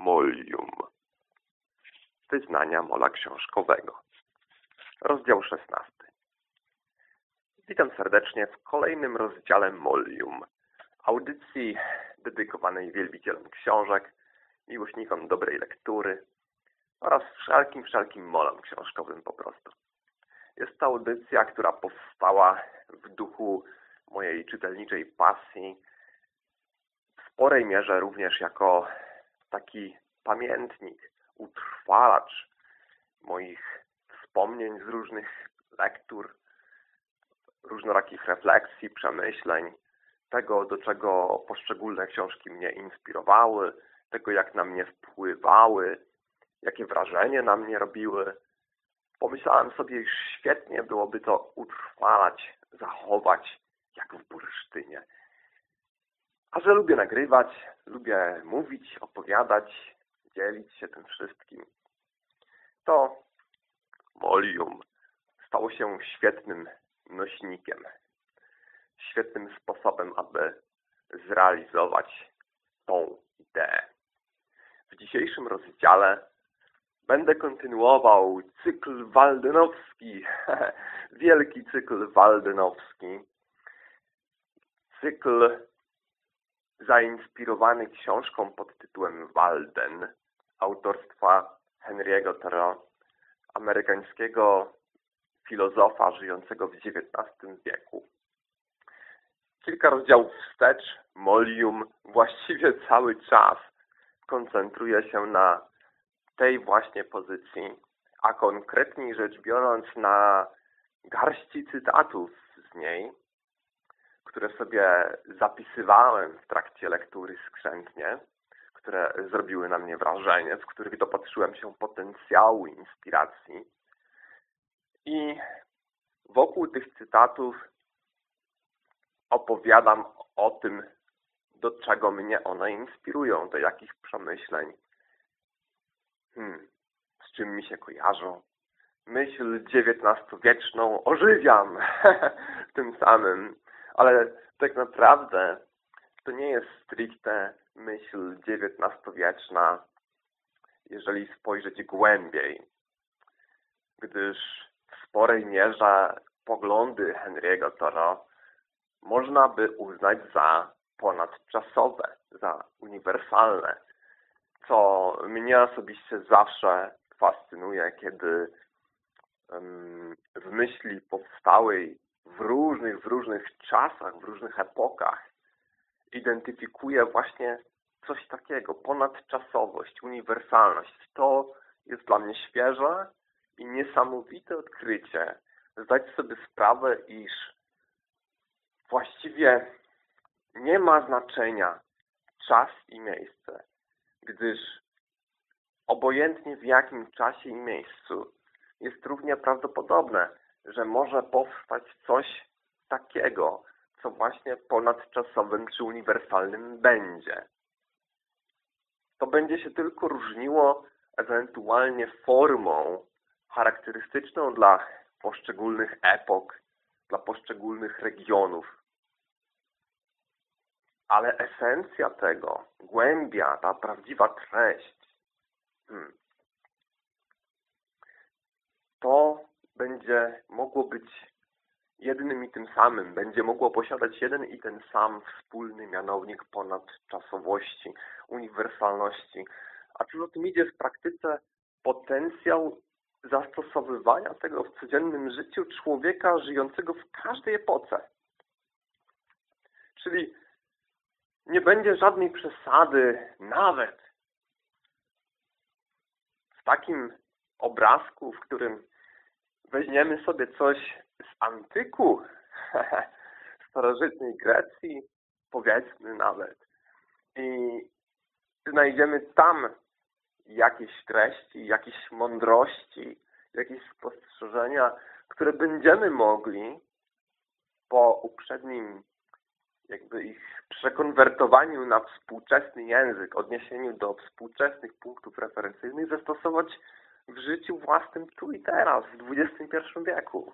Molium. Wyznania mola książkowego. Rozdział 16. Witam serdecznie w kolejnym rozdziale Molium. Audycji dedykowanej wielbicielom książek, miłośnikom dobrej lektury oraz wszelkim, wszelkim molom książkowym po prostu. Jest to audycja, która powstała w duchu mojej czytelniczej pasji, w sporej mierze również jako taki pamiętnik, utrwalacz moich wspomnień z różnych lektur, różnorakich refleksji, przemyśleń, tego, do czego poszczególne książki mnie inspirowały, tego, jak na mnie wpływały, jakie wrażenie na mnie robiły. Pomyślałem sobie, iż świetnie byłoby to utrwalać, zachować, jak w bursztynie. A że lubię nagrywać, lubię mówić, opowiadać, dzielić się tym wszystkim, to Molium stało się świetnym nośnikiem, świetnym sposobem, aby zrealizować tą ideę. W dzisiejszym rozdziale będę kontynuował cykl waldenowski, wielki cykl waldenowski, cykl zainspirowany książką pod tytułem Walden autorstwa Henry'ego Thoreau, amerykańskiego filozofa żyjącego w XIX wieku. Kilka rozdziałów wstecz, Molium, właściwie cały czas koncentruje się na tej właśnie pozycji, a konkretniej rzecz biorąc na garści cytatów z niej, które sobie zapisywałem w trakcie lektury skrzętnie, które zrobiły na mnie wrażenie, w których dopatrzyłem się potencjału inspiracji. I wokół tych cytatów opowiadam o tym, do czego mnie one inspirują, do jakich przemyśleń, hmm, z czym mi się kojarzą. Myśl XIX-wieczną ożywiam tym samym, ale tak naprawdę to nie jest stricte myśl XIX-wieczna, jeżeli spojrzeć głębiej, gdyż w sporej mierze poglądy Henry'ego Thoreau można by uznać za ponadczasowe, za uniwersalne, co mnie osobiście zawsze fascynuje, kiedy w myśli powstałej w różnych, w różnych czasach, w różnych epokach identyfikuje właśnie coś takiego, ponadczasowość, uniwersalność. To jest dla mnie świeże i niesamowite odkrycie. Zdać sobie sprawę, iż właściwie nie ma znaczenia czas i miejsce, gdyż obojętnie w jakim czasie i miejscu jest równie prawdopodobne, że może powstać coś takiego, co właśnie ponadczasowym czy uniwersalnym będzie. To będzie się tylko różniło ewentualnie formą charakterystyczną dla poszczególnych epok, dla poszczególnych regionów. Ale esencja tego, głębia, ta prawdziwa treść, hmm, to będzie mogło być jednym i tym samym, będzie mogło posiadać jeden i ten sam wspólny mianownik ponadczasowości, uniwersalności. A co za tym idzie w praktyce potencjał zastosowywania tego w codziennym życiu człowieka żyjącego w każdej epoce. Czyli nie będzie żadnej przesady nawet w takim obrazku, w którym weźmiemy sobie coś z antyku, starożytnej Grecji, powiedzmy nawet, i znajdziemy tam jakieś treści, jakieś mądrości, jakieś spostrzeżenia, które będziemy mogli po uprzednim jakby ich przekonwertowaniu na współczesny język, odniesieniu do współczesnych punktów referencyjnych zastosować w życiu własnym tu i teraz, w XXI wieku.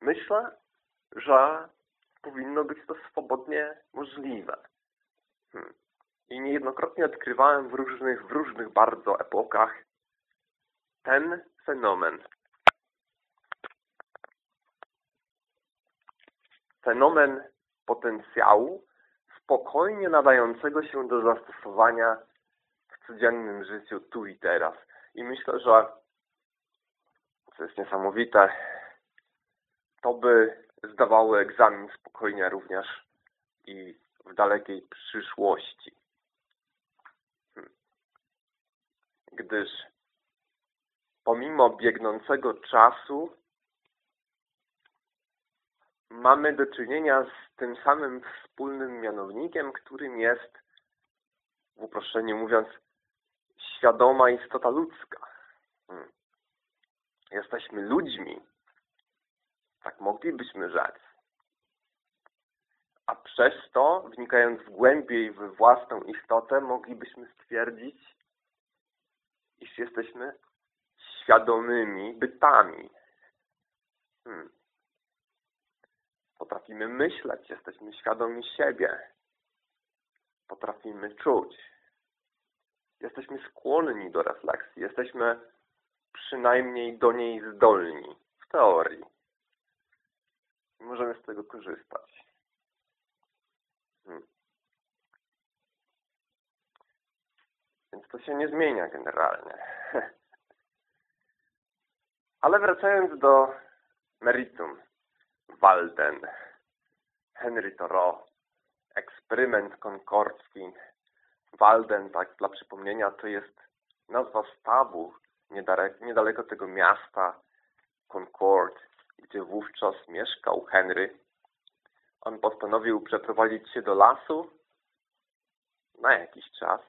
Myślę, że powinno być to swobodnie możliwe. Hmm. i niejednokrotnie odkrywałem w różnych, w różnych bardzo epokach ten fenomen. Fenomen potencjału spokojnie nadającego się do zastosowania w codziennym życiu tu i teraz. I myślę, że co jest niesamowite, to by zdawało egzamin spokojnie również i w dalekiej przyszłości. Hmm. Gdyż pomimo biegnącego czasu mamy do czynienia z tym samym wspólnym mianownikiem, którym jest, w uproszczeniu mówiąc, świadoma istota ludzka. Hmm. Jesteśmy ludźmi. Tak moglibyśmy rzec. A przez to, wnikając głębiej w własną istotę, moglibyśmy stwierdzić, iż jesteśmy świadomymi bytami. Hmm. Potrafimy myśleć, jesteśmy świadomi siebie. Potrafimy czuć. Jesteśmy skłonni do refleksji. Jesteśmy przynajmniej do niej zdolni. W teorii. Możemy z tego korzystać. Hmm. Więc to się nie zmienia generalnie. Ale wracając do meritum. Walden, Henry Thoreau, eksperyment konkordzki. Walden, tak dla przypomnienia, to jest nazwa stawu niedaleko, niedaleko tego miasta Concord, gdzie wówczas mieszkał Henry. On postanowił przeprowadzić się do lasu na jakiś czas,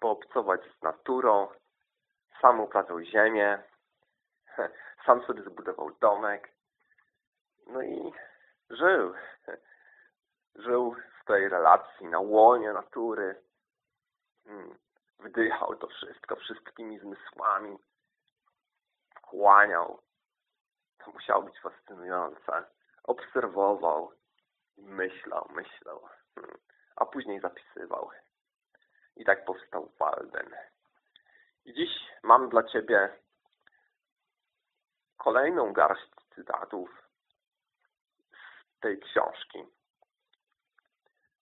poobcować z naturą, sam uprawę ziemię, sam sobie zbudował domek, no i żył. Żył w tej relacji na łonie natury. Hmm. Wdychał to wszystko wszystkimi zmysłami. Kłaniał. To musiało być fascynujące. Obserwował. Myślał, myślał. Hmm. A później zapisywał. I tak powstał Walden. I dziś mam dla Ciebie kolejną garść cytatów tej książki.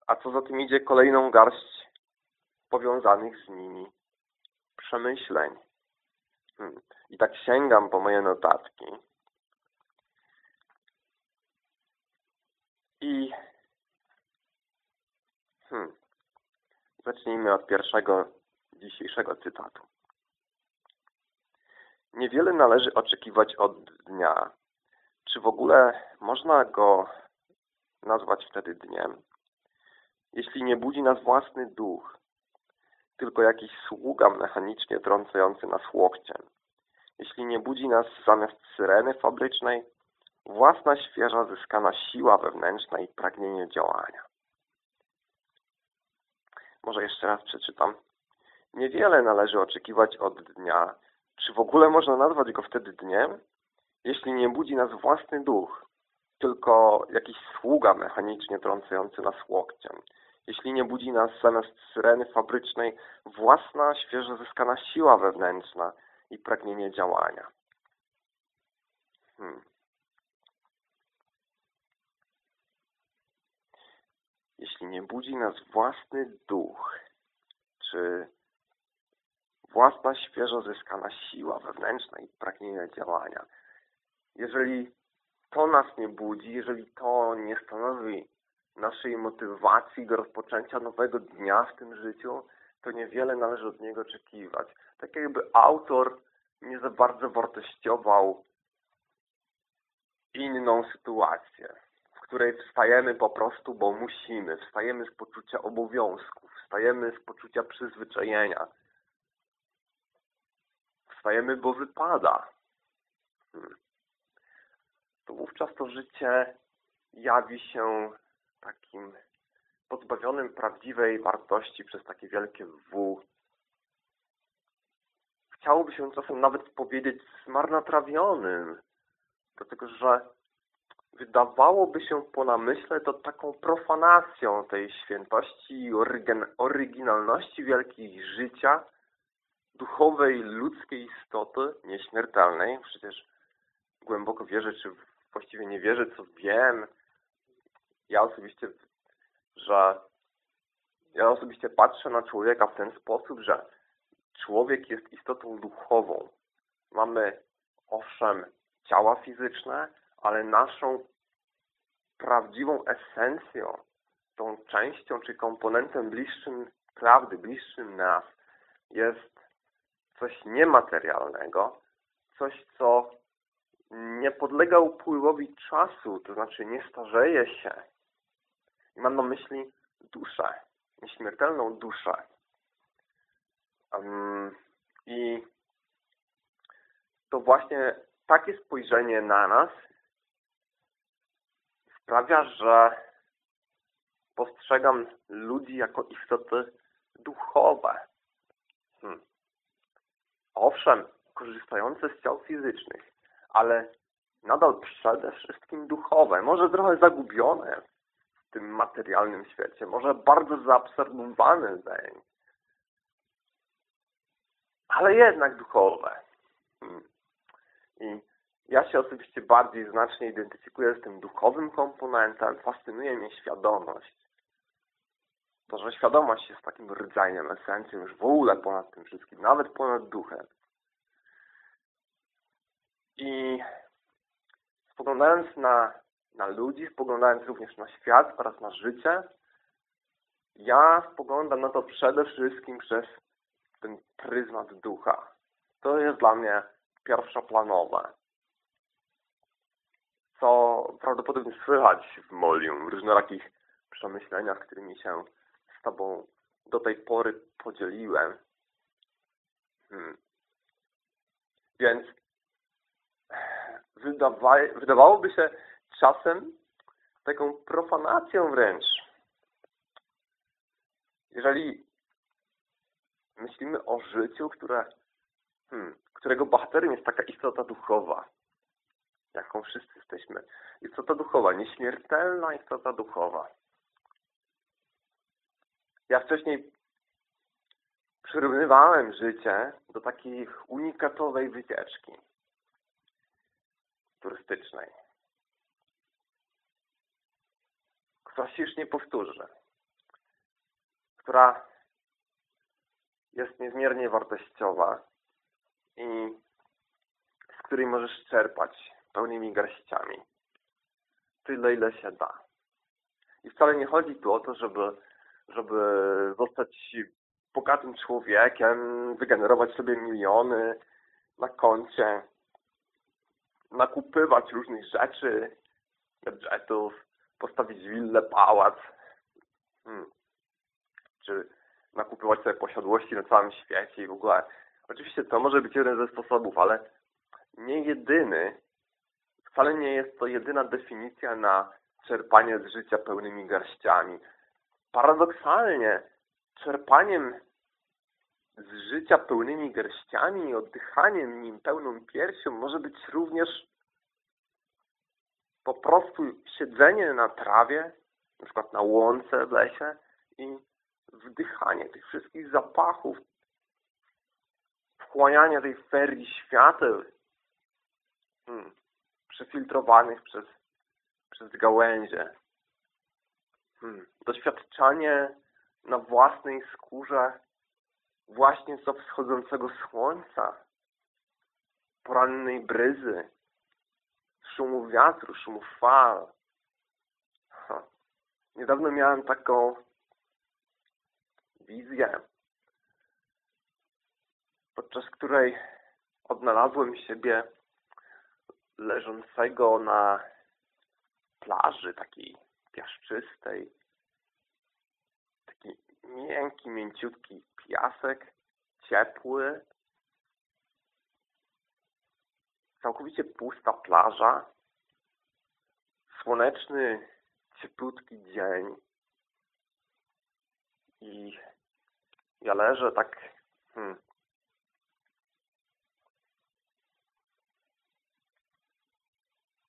A co za tym idzie kolejną garść powiązanych z nimi przemyśleń. Hmm. I tak sięgam po moje notatki. I hmm, zacznijmy od pierwszego dzisiejszego cytatu. Niewiele należy oczekiwać od dnia. Czy w ogóle można go nazwać wtedy dniem. Jeśli nie budzi nas własny duch, tylko jakiś sługa mechanicznie trącający nas łokciem. Jeśli nie budzi nas zamiast syreny fabrycznej, własna świeża zyskana siła wewnętrzna i pragnienie działania. Może jeszcze raz przeczytam. Niewiele należy oczekiwać od dnia, czy w ogóle można nazwać go wtedy dniem, jeśli nie budzi nas własny duch, tylko jakiś sługa mechanicznie trącający nas łokciem. Jeśli nie budzi nas zamiast syreny fabrycznej własna, świeżo zyskana siła wewnętrzna i pragnienie działania. Hmm. Jeśli nie budzi nas własny duch, czy własna, świeżo zyskana siła wewnętrzna i pragnienie działania, jeżeli to nas nie budzi, jeżeli to nie stanowi naszej motywacji do rozpoczęcia nowego dnia w tym życiu, to niewiele należy od niego oczekiwać. Tak jakby autor nie za bardzo wartościował inną sytuację, w której wstajemy po prostu, bo musimy, wstajemy z poczucia obowiązków, wstajemy z poczucia przyzwyczajenia, wstajemy, bo wypada. Hmm to wówczas to życie jawi się takim pozbawionym prawdziwej wartości przez takie wielkie W. Chciałoby się czasem nawet powiedzieć zmarnotrawionym, dlatego że wydawałoby się po namyśle to taką profanacją tej świętości i oryginalności wielkiej życia, duchowej ludzkiej istoty, nieśmiertelnej. Przecież głęboko wierzę, czy właściwie nie wierzę, co wiem. Ja osobiście, że ja osobiście patrzę na człowieka w ten sposób, że człowiek jest istotą duchową. Mamy, owszem, ciała fizyczne, ale naszą prawdziwą esencją, tą częścią czy komponentem bliższym prawdy, bliższym nas jest coś niematerialnego, coś, co nie podlega upływowi czasu, to znaczy nie starzeje się. I mam na myśli duszę, nieśmiertelną duszę. Um, I to właśnie takie spojrzenie na nas sprawia, że postrzegam ludzi jako istoty duchowe. Hmm. Owszem, korzystające z ciał fizycznych, ale nadal przede wszystkim duchowe, może trochę zagubione tym materialnym świecie, może bardzo zaabsorbowane zeń, ale jednak duchowe. Hmm. I ja się osobiście bardziej znacznie identyfikuję z tym duchowym komponentem, fascynuje mnie świadomość. To, że świadomość jest takim rdzeniem, esencją już w ogóle ponad tym wszystkim, nawet ponad duchem. I spoglądając na, na ludzi, spoglądając również na świat oraz na życie, ja spoglądam na to przede wszystkim przez ten pryzmat ducha. To jest dla mnie pierwszoplanowe. Co prawdopodobnie słychać w moim różnorakich przemyśleniach, którymi się z Tobą do tej pory podzieliłem. Hmm. Więc wydawa wydawałoby się czasem taką profanacją wręcz. Jeżeli myślimy o życiu, które, hmm, którego bohaterem jest taka istota duchowa, jaką wszyscy jesteśmy. Istota duchowa, nieśmiertelna istota duchowa. Ja wcześniej przyrównywałem życie do takiej unikatowej wycieczki turystycznej, która się już nie powtórzy, która jest niezmiernie wartościowa i z której możesz czerpać pełnymi garściami. Tyle, ile się da. I wcale nie chodzi tu o to, żeby, żeby zostać bogatym człowiekiem, wygenerować sobie miliony na koncie, nakupywać różnych rzeczy, gadżetów, postawić willę, pałac, hmm. czy nakupywać sobie posiadłości na całym świecie i w ogóle. Oczywiście to może być jeden ze sposobów, ale nie jedyny. Wcale nie jest to jedyna definicja na czerpanie z życia pełnymi garściami. Paradoksalnie, czerpaniem z życia pełnymi garściami i oddychaniem nim pełną piersią może być również po prostu siedzenie na trawie, na przykład na łące w lesie i wdychanie tych wszystkich zapachów, wchłanianie tej ferii świateł hmm, przefiltrowanych przez, przez gałęzie. Hmm, doświadczanie na własnej skórze właśnie co wschodzącego słońca, porannej bryzy, szumu wiatru, szumu fal. Niedawno miałem taką wizję, podczas której odnalazłem siebie leżącego na plaży takiej piaszczystej, taki miękki, mięciutki piasek, ciepły, całkowicie pusta plaża, słoneczny, cieplutki dzień i ja leżę tak hmm,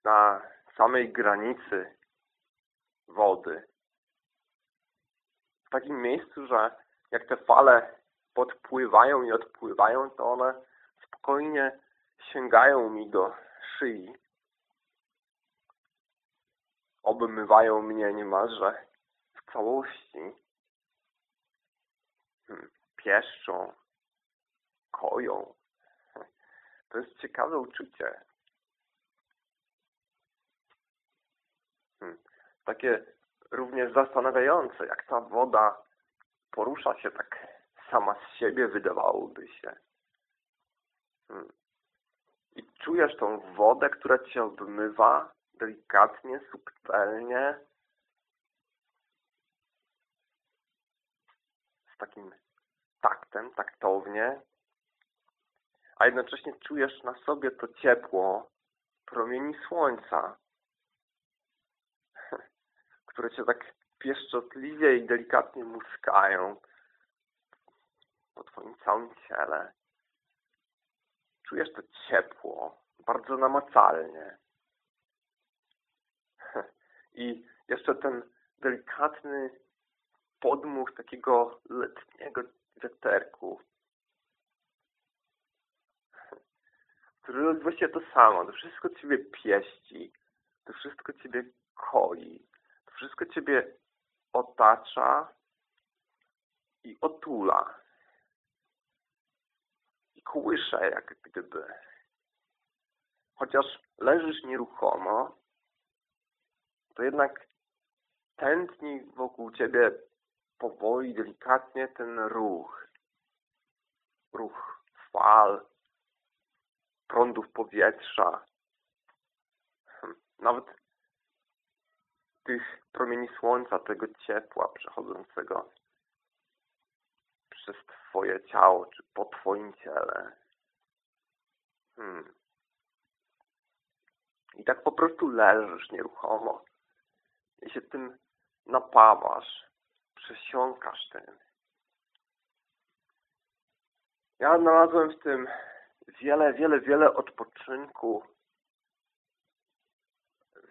na samej granicy wody. W takim miejscu, że jak te fale podpływają i odpływają, to one spokojnie sięgają mi do szyi. Obmywają mnie niemalże w całości. Hmm, pieszczą, koją. To jest ciekawe uczucie. Hmm, takie również zastanawiające, jak ta woda porusza się tak sama z siebie, wydawałoby się. Hmm. Czujesz tą wodę, która cię obmywa delikatnie, subtelnie, z takim taktem, taktownie, a jednocześnie czujesz na sobie to ciepło promieni słońca, które cię tak pieszczotliwie i delikatnie muskają po twoim całym ciele. Czujesz to ciepło, bardzo namacalnie. I jeszcze ten delikatny podmuch takiego letniego wiaterku, który robi właściwie to samo. To wszystko Ciebie pieści, to wszystko Ciebie koi, to wszystko Ciebie otacza i otula. Kołysze jak gdyby. Chociaż leżysz nieruchomo, to jednak tętni wokół Ciebie powoli, delikatnie ten ruch. Ruch fal, prądów powietrza, hmm, nawet tych promieni słońca, tego ciepła przechodzącego przez Twoje ciało, czy po Twoim ciele. Hmm. I tak po prostu leżysz nieruchomo i się tym napawasz, przesiąkasz tym. Ja znalazłem w tym wiele, wiele, wiele odpoczynku,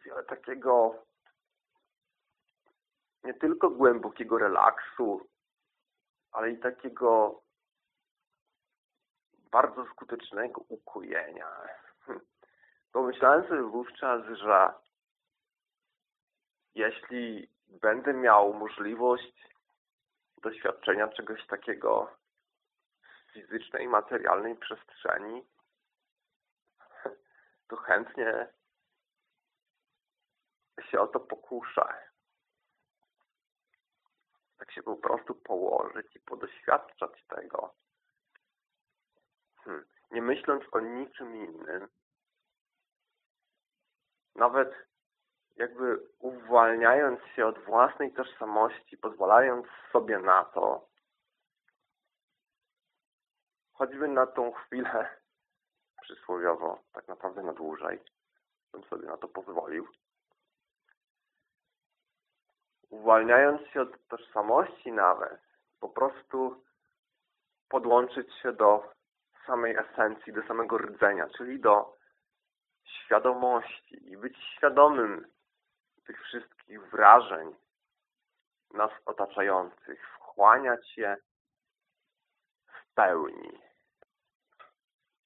wiele takiego nie tylko głębokiego relaksu, ale i takiego bardzo skutecznego ukojenia. Pomyślałem sobie wówczas, że jeśli będę miał możliwość doświadczenia czegoś takiego w fizycznej, materialnej przestrzeni, to chętnie się o to pokuszę. Tak się po prostu położyć i podoświadczać tego. Hmm. Nie myśląc o niczym innym. Nawet jakby uwalniając się od własnej tożsamości, pozwalając sobie na to, choćby na tą chwilę przysłowiowo, tak naprawdę na dłużej, bym sobie na to pozwolił. Uwalniając się od tożsamości nawet, po prostu podłączyć się do samej esencji, do samego rdzenia, czyli do świadomości i być świadomym tych wszystkich wrażeń nas otaczających, wchłaniać je w pełni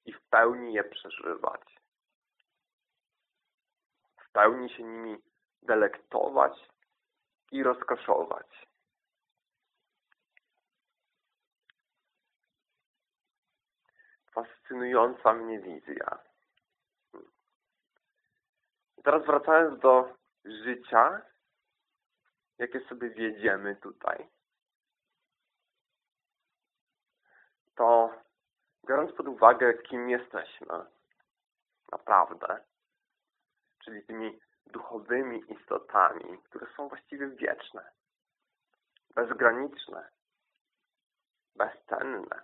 i w pełni je przeżywać. W pełni się nimi delektować i rozkoszować. Fascynująca mnie wizja. Teraz wracając do życia, jakie sobie wiedziemy tutaj, to biorąc pod uwagę, kim jesteśmy naprawdę, czyli tymi duchowymi istotami, które są właściwie wieczne, bezgraniczne, bezcenne.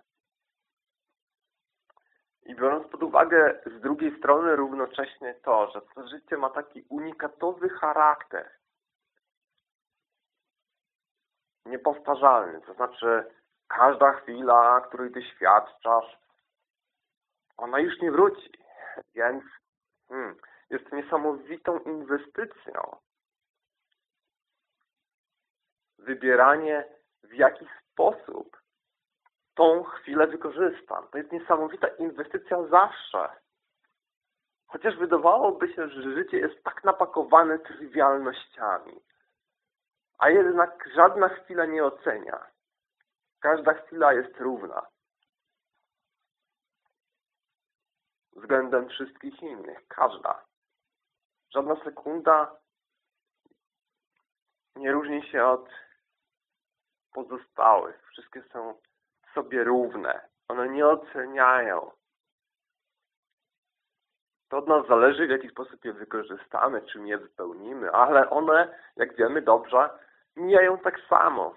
I biorąc pod uwagę z drugiej strony równocześnie to, że to życie ma taki unikatowy charakter, niepowtarzalny, to znaczy każda chwila, której doświadczasz, ona już nie wróci. Więc hmm, jest niesamowitą inwestycją. Wybieranie w jaki sposób tą chwilę wykorzystam. To jest niesamowita inwestycja zawsze. Chociaż wydawałoby się, że życie jest tak napakowane trywialnościami. A jednak żadna chwila nie ocenia. Każda chwila jest równa. Względem wszystkich innych. Każda. Żadna sekunda nie różni się od pozostałych. Wszystkie są sobie równe. One nie oceniają. To od nas zależy, w jaki sposób je wykorzystamy, czym je wypełnimy, ale one, jak wiemy dobrze, mijają tak samo.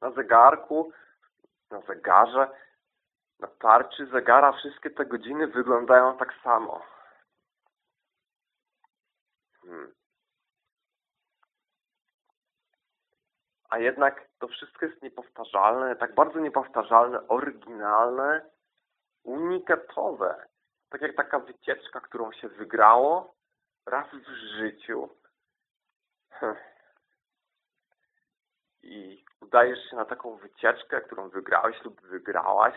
Na zegarku, na zegarze, na tarczy zegara wszystkie te godziny wyglądają tak samo. Hmm. A jednak to wszystko jest niepowtarzalne, tak bardzo niepowtarzalne, oryginalne, unikatowe. Tak jak taka wycieczka, którą się wygrało raz w życiu. I udajesz się na taką wycieczkę, którą wygrałeś lub wygrałaś.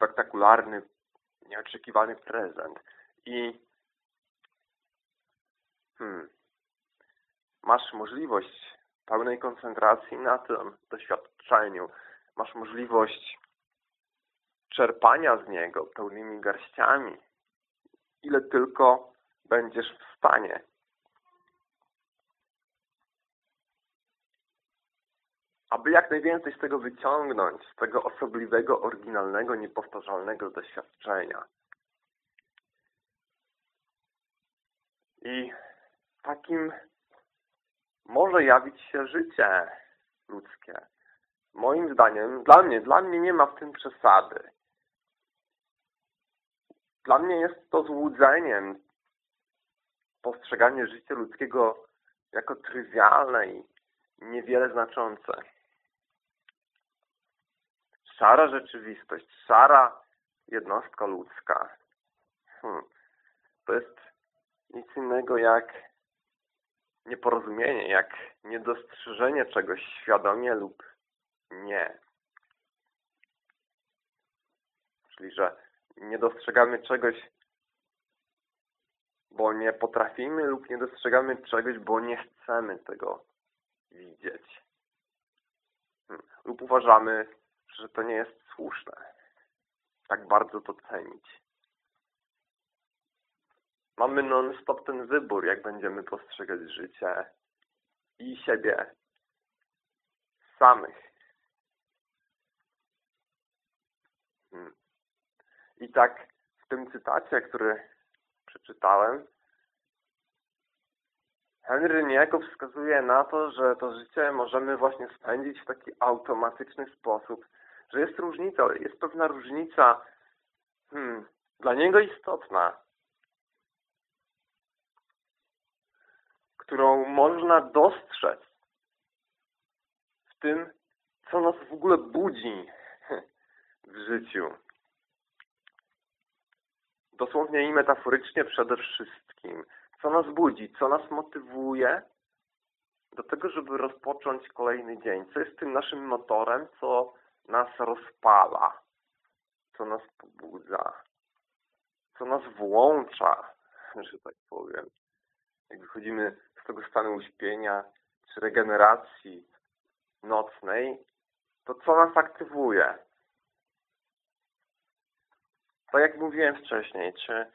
Spektakularny, nieoczekiwany prezent. I hmm, masz możliwość pełnej koncentracji na tym doświadczeniu. Masz możliwość czerpania z niego pełnymi garściami, ile tylko będziesz w stanie. Aby jak najwięcej z tego wyciągnąć, z tego osobliwego, oryginalnego, niepowtarzalnego doświadczenia. I takim może jawić się życie ludzkie. Moim zdaniem, dla mnie, dla mnie nie ma w tym przesady. Dla mnie jest to złudzeniem postrzeganie życia ludzkiego jako trywialne i niewiele znaczące. Szara rzeczywistość, szara jednostka ludzka. Hmm. To jest nic innego jak nieporozumienie, jak niedostrzeżenie czegoś świadomie lub nie. Czyli, że nie dostrzegamy czegoś, bo nie potrafimy lub nie dostrzegamy czegoś, bo nie chcemy tego widzieć. Hmm. Lub uważamy, że to nie jest słuszne. Tak bardzo to cenić. Mamy non-stop ten wybór, jak będziemy postrzegać życie i siebie samych. Hmm. I tak w tym cytacie, który przeczytałem, Henry niejako wskazuje na to, że to życie możemy właśnie spędzić w taki automatyczny sposób, że jest różnica, jest pewna różnica hmm, dla niego istotna, którą można dostrzec w tym, co nas w ogóle budzi w życiu. Dosłownie i metaforycznie przede wszystkim. Co nas budzi, co nas motywuje do tego, żeby rozpocząć kolejny dzień. Co jest tym naszym motorem, co nas rozpala, co nas pobudza, co nas włącza, że tak powiem. Jak wychodzimy z tego stanu uśpienia czy regeneracji nocnej, to co nas aktywuje? Tak jak mówiłem wcześniej, czy,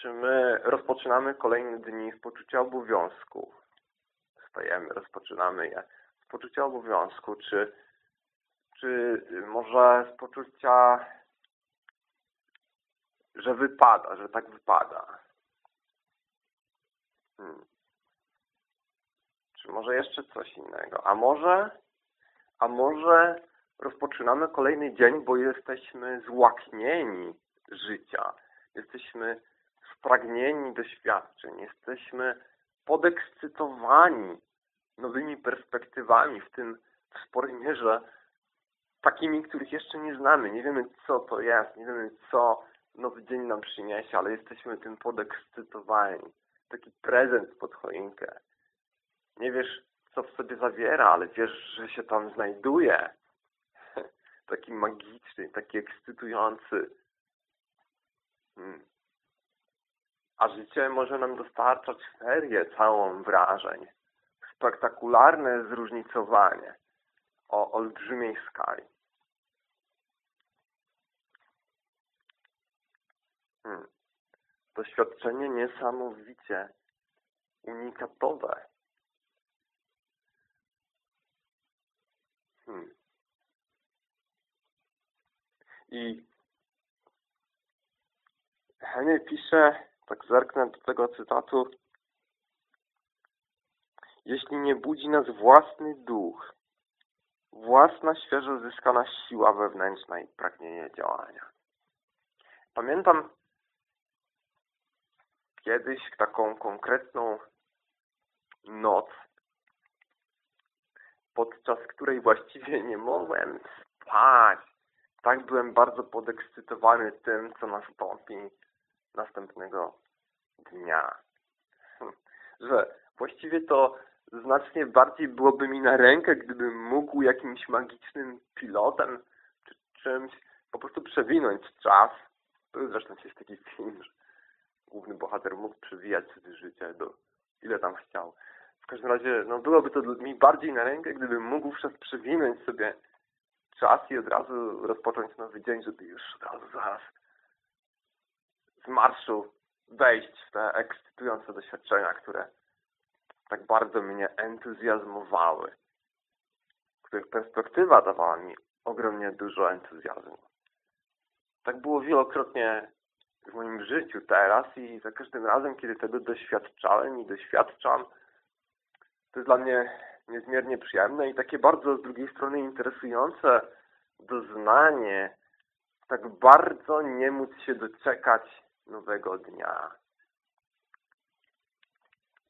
czy my rozpoczynamy kolejne dni z poczucia obowiązku? Wstajemy, rozpoczynamy je z poczucia obowiązku, czy, czy może z poczucia, że wypada, że tak wypada? Hmm. Czy może jeszcze coś innego? A może, a może rozpoczynamy kolejny dzień, bo jesteśmy złaknieni życia. Jesteśmy spragnieni doświadczeń. Jesteśmy podekscytowani nowymi perspektywami, w tym w sporej mierze takimi, których jeszcze nie znamy. Nie wiemy, co to jest, nie wiemy, co nowy dzień nam przyniesie, ale jesteśmy tym podekscytowani. Taki prezent pod choinkę. Nie wiesz, co w sobie zawiera, ale wiesz, że się tam znajduje. Taki magiczny, taki ekscytujący. Hmm. A życie może nam dostarczać serię całą wrażeń. Spektakularne zróżnicowanie o olbrzymiej skali. Hmm. Doświadczenie niesamowicie unikatowe. Hmm. I Henry pisze, tak zerknę do tego cytatu, jeśli nie budzi nas własny duch, własna świeżo zyskana siła wewnętrzna i pragnienie działania. Pamiętam kiedyś taką konkretną noc, podczas której właściwie nie mogłem spać. Tak byłem bardzo podekscytowany tym, co nastąpi następnego dnia. Że właściwie to znacznie bardziej byłoby mi na rękę, gdybym mógł jakimś magicznym pilotem czy czymś po prostu przewinąć czas. To zresztą jest taki film, że główny bohater mógł przewijać życie do ile tam chciał. W każdym razie, no byłoby to mi bardziej na rękę, gdybym mógł wówczas przewinąć sobie czas i od razu rozpocząć nowy dzień, żeby już od razu zaraz z marszu wejść w te ekscytujące doświadczenia, które tak bardzo mnie entuzjazmowały, których perspektywa dawała mi ogromnie dużo entuzjazmu. Tak było wielokrotnie w moim życiu teraz i za każdym razem, kiedy tego doświadczałem i doświadczam, to jest dla mnie niezmiernie przyjemne i takie bardzo z drugiej strony interesujące doznanie, tak bardzo nie móc się doczekać nowego dnia.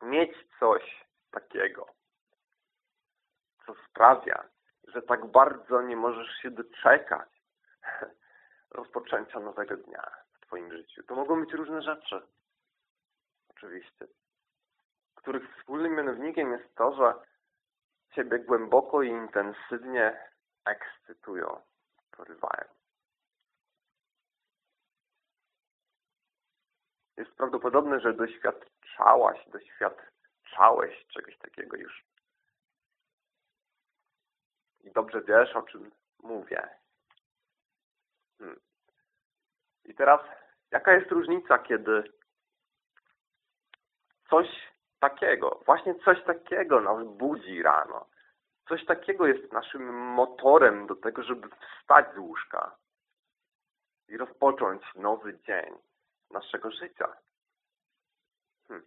Mieć coś takiego, co sprawia, że tak bardzo nie możesz się doczekać rozpoczęcia nowego dnia w Twoim życiu. To mogą być różne rzeczy. Oczywiście. Których wspólnym mianownikiem jest to, że Ciebie głęboko i intensywnie ekscytują, porywają. Jest prawdopodobne, że doświadczałaś, doświadczałeś czegoś takiego już. I dobrze wiesz, o czym mówię. Hmm. I teraz, jaka jest różnica, kiedy coś takiego, właśnie coś takiego nas budzi rano. Coś takiego jest naszym motorem do tego, żeby wstać z łóżka i rozpocząć nowy dzień naszego życia. Hmm.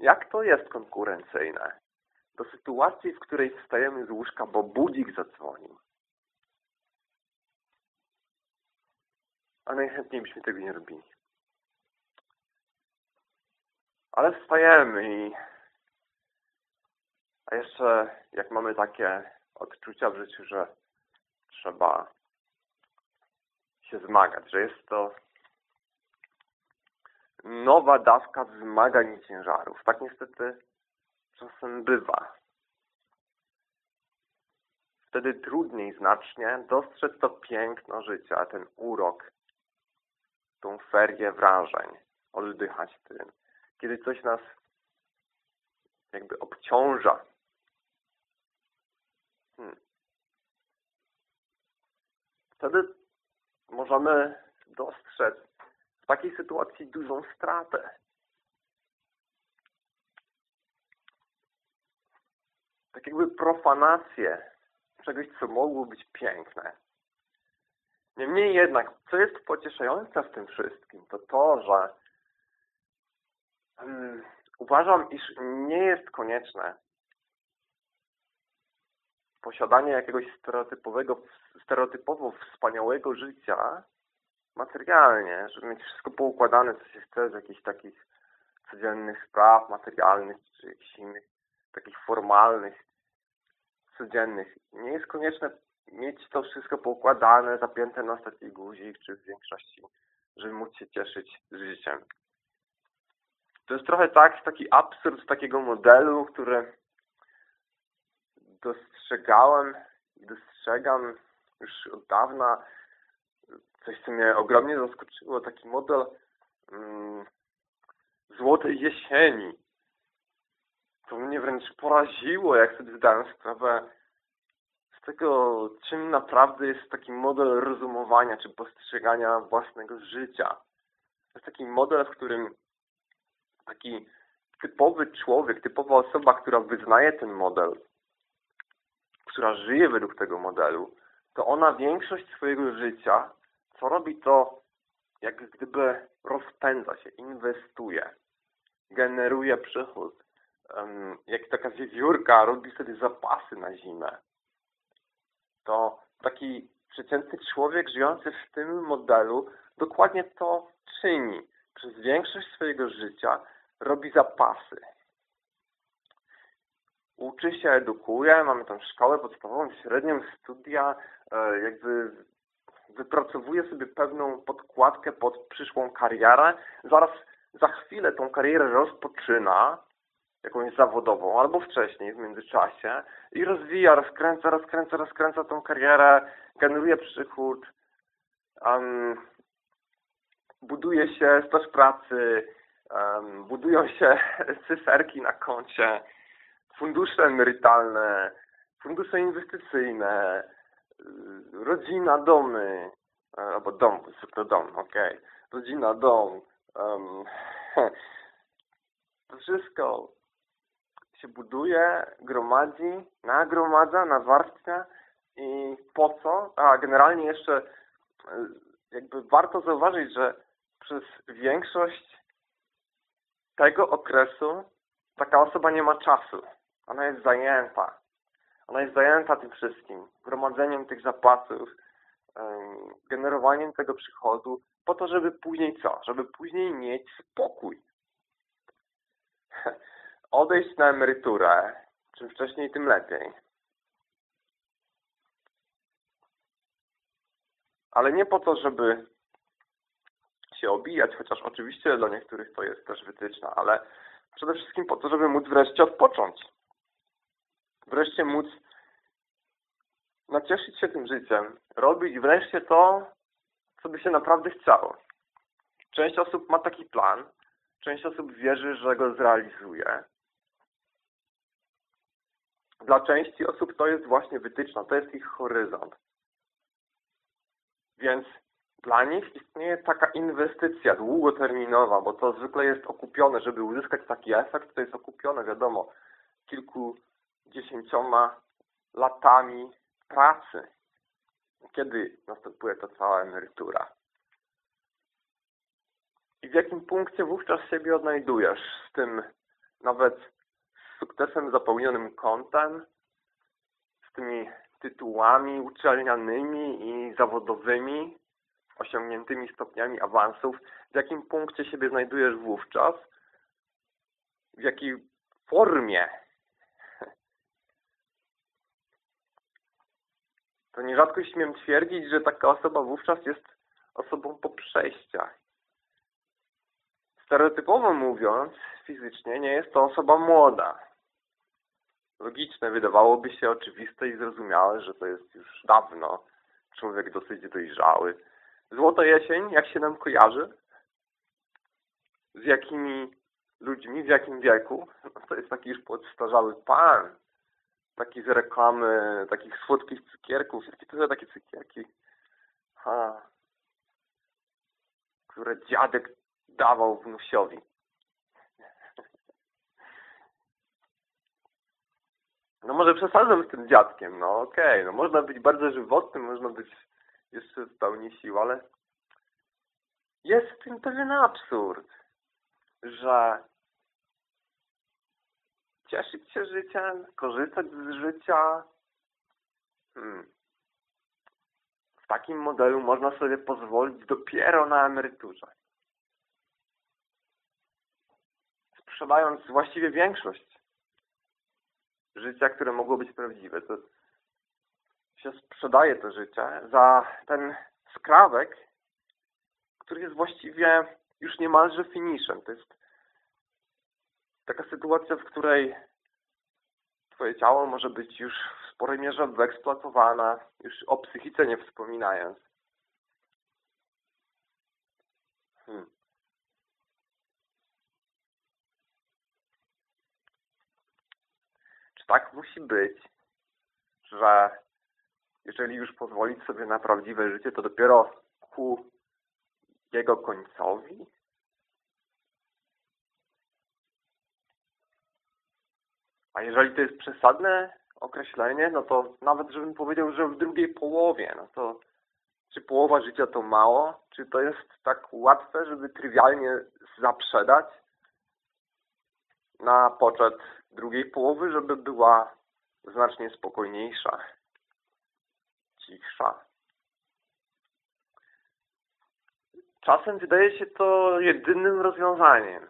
Jak to jest konkurencyjne do sytuacji, w której wstajemy z łóżka, bo budzik zadzwonił? A najchętniej byśmy tego nie robili. Ale wstajemy i a jeszcze jak mamy takie odczucia w życiu, że trzeba się zmagać, że jest to nowa dawka wymagań i ciężarów. Tak niestety czasem bywa. Wtedy trudniej znacznie dostrzec to piękno życia, ten urok, tą ferię wrażeń, oddychać tym. Kiedy coś nas jakby obciąża. Hmm. Wtedy możemy dostrzec takiej sytuacji dużą stratę. Tak jakby profanację czegoś, co mogło być piękne. Niemniej jednak, co jest pocieszające w tym wszystkim, to to, że um, uważam, iż nie jest konieczne posiadanie jakiegoś stereotypowego, stereotypowo wspaniałego życia materialnie, żeby mieć wszystko poukładane, co się chce z jakichś takich codziennych spraw materialnych, czy jakichś innych takich formalnych codziennych. Nie jest konieczne mieć to wszystko poukładane, zapięte na ostatni guzik, czy w większości, żeby móc się cieszyć życiem. To jest trochę tak, taki absurd takiego modelu, który dostrzegałem i dostrzegam już od dawna. Coś, co mnie ogromnie zaskoczyło, taki model mm, złotej jesieni. To mnie wręcz poraziło, jak sobie zdałem sprawę z tego, czym naprawdę jest taki model rozumowania czy postrzegania własnego życia. To jest taki model, w którym taki typowy człowiek, typowa osoba, która wyznaje ten model, która żyje według tego modelu, to ona większość swojego życia, co robi to, jak gdyby rozpędza się, inwestuje, generuje przychód. Jak taka wiewiórka robi sobie zapasy na zimę. To taki przeciętny człowiek żyjący w tym modelu dokładnie to czyni. Przez większość swojego życia robi zapasy. Uczy się, edukuje, mamy tam szkołę podstawową, średnią, studia, e, jakby wypracowuje sobie pewną podkładkę pod przyszłą karierę. Zaraz za chwilę tą karierę rozpoczyna, jakąś zawodową, albo wcześniej, w międzyczasie i rozwija, rozkręca, rozkręca, rozkręca tą karierę, generuje przychód, um, buduje się staż pracy, um, budują się cyferki na koncie, fundusze emerytalne, fundusze inwestycyjne, rodzina, domy, e, albo dom, zwykle dom, ok, rodzina, dom, um, to wszystko się buduje, gromadzi, nagromadza, nawarstwia i po co? A generalnie jeszcze y, jakby warto zauważyć, że przez większość tego okresu taka osoba nie ma czasu. Ona jest zajęta. Ona jest zajęta tym wszystkim. Gromadzeniem tych zapasów, generowaniem tego przychodu po to, żeby później co? Żeby później mieć spokój. Odejść na emeryturę. Czym wcześniej, tym lepiej. Ale nie po to, żeby się obijać, chociaż oczywiście dla niektórych to jest też wytyczna, ale przede wszystkim po to, żeby móc wreszcie odpocząć. Wreszcie móc nacieszyć się tym życiem, robić wreszcie to, co by się naprawdę chciało. Część osób ma taki plan, część osób wierzy, że go zrealizuje. Dla części osób to jest właśnie wytyczna, to jest ich horyzont. Więc dla nich istnieje taka inwestycja długoterminowa, bo to zwykle jest okupione, żeby uzyskać taki efekt, to jest okupione, wiadomo, kilkudziesięcioma latami pracy. Kiedy następuje ta cała emerytura? I w jakim punkcie wówczas siebie odnajdujesz z tym nawet sukcesem zapełnionym kontem, z tymi tytułami uczelnianymi i zawodowymi, osiągniętymi stopniami awansów, w jakim punkcie siebie znajdujesz wówczas, w jakiej formie. To nierzadko śmiem twierdzić, że taka osoba wówczas jest osobą po przejściach. Stereotypowo mówiąc, fizycznie nie jest to osoba młoda. Logiczne, wydawałoby się oczywiste i zrozumiałe, że to jest już dawno człowiek dosyć dojrzały, Złota jesień, jak się nam kojarzy? Z jakimi ludźmi, w jakim wieku? No to jest taki już podstarzały pan. Taki z reklamy takich słodkich cukierków. Jakie to są takie cukierki? Ha. Które dziadek dawał wnusiowi. No może przesadzam z tym dziadkiem, no okej. Okay. No można być bardzo żywotnym, można być jeszcze w pełni sił, ale jest w tym pewien absurd, że cieszyć się życiem, korzystać z życia, hmm. w takim modelu można sobie pozwolić dopiero na emeryturze. Sprzedając właściwie większość życia, które mogło być prawdziwe. To się sprzedaje to życie za ten skrawek, który jest właściwie już niemalże finiszem. To jest taka sytuacja, w której Twoje ciało może być już w sporej mierze wyeksploatowane, już o psychice nie wspominając. Hmm. Czy tak musi być, że jeżeli już pozwolić sobie na prawdziwe życie, to dopiero ku jego końcowi? A jeżeli to jest przesadne określenie, no to nawet żebym powiedział, że w drugiej połowie, no to czy połowa życia to mało? Czy to jest tak łatwe, żeby trywialnie zaprzedać na poczet drugiej połowy, żeby była znacznie spokojniejsza, cichsza? Czasem wydaje się to jedynym rozwiązaniem.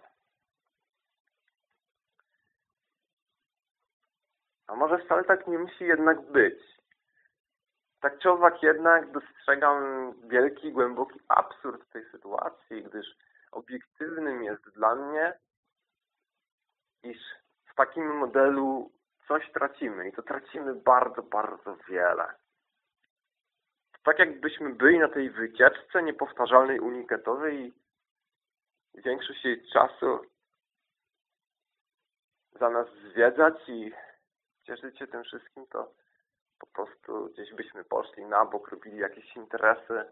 A może wcale tak nie musi jednak być. Tak czy owak jednak dostrzegam wielki, głęboki absurd tej sytuacji, gdyż obiektywnym jest dla mnie, iż w takim modelu coś tracimy i to tracimy bardzo, bardzo wiele. Tak jakbyśmy byli na tej wycieczce niepowtarzalnej, unikatowej i większość jej czasu zamiast zwiedzać i cieszyć tym wszystkim, to po prostu gdzieś byśmy poszli na bok, robili jakieś interesy,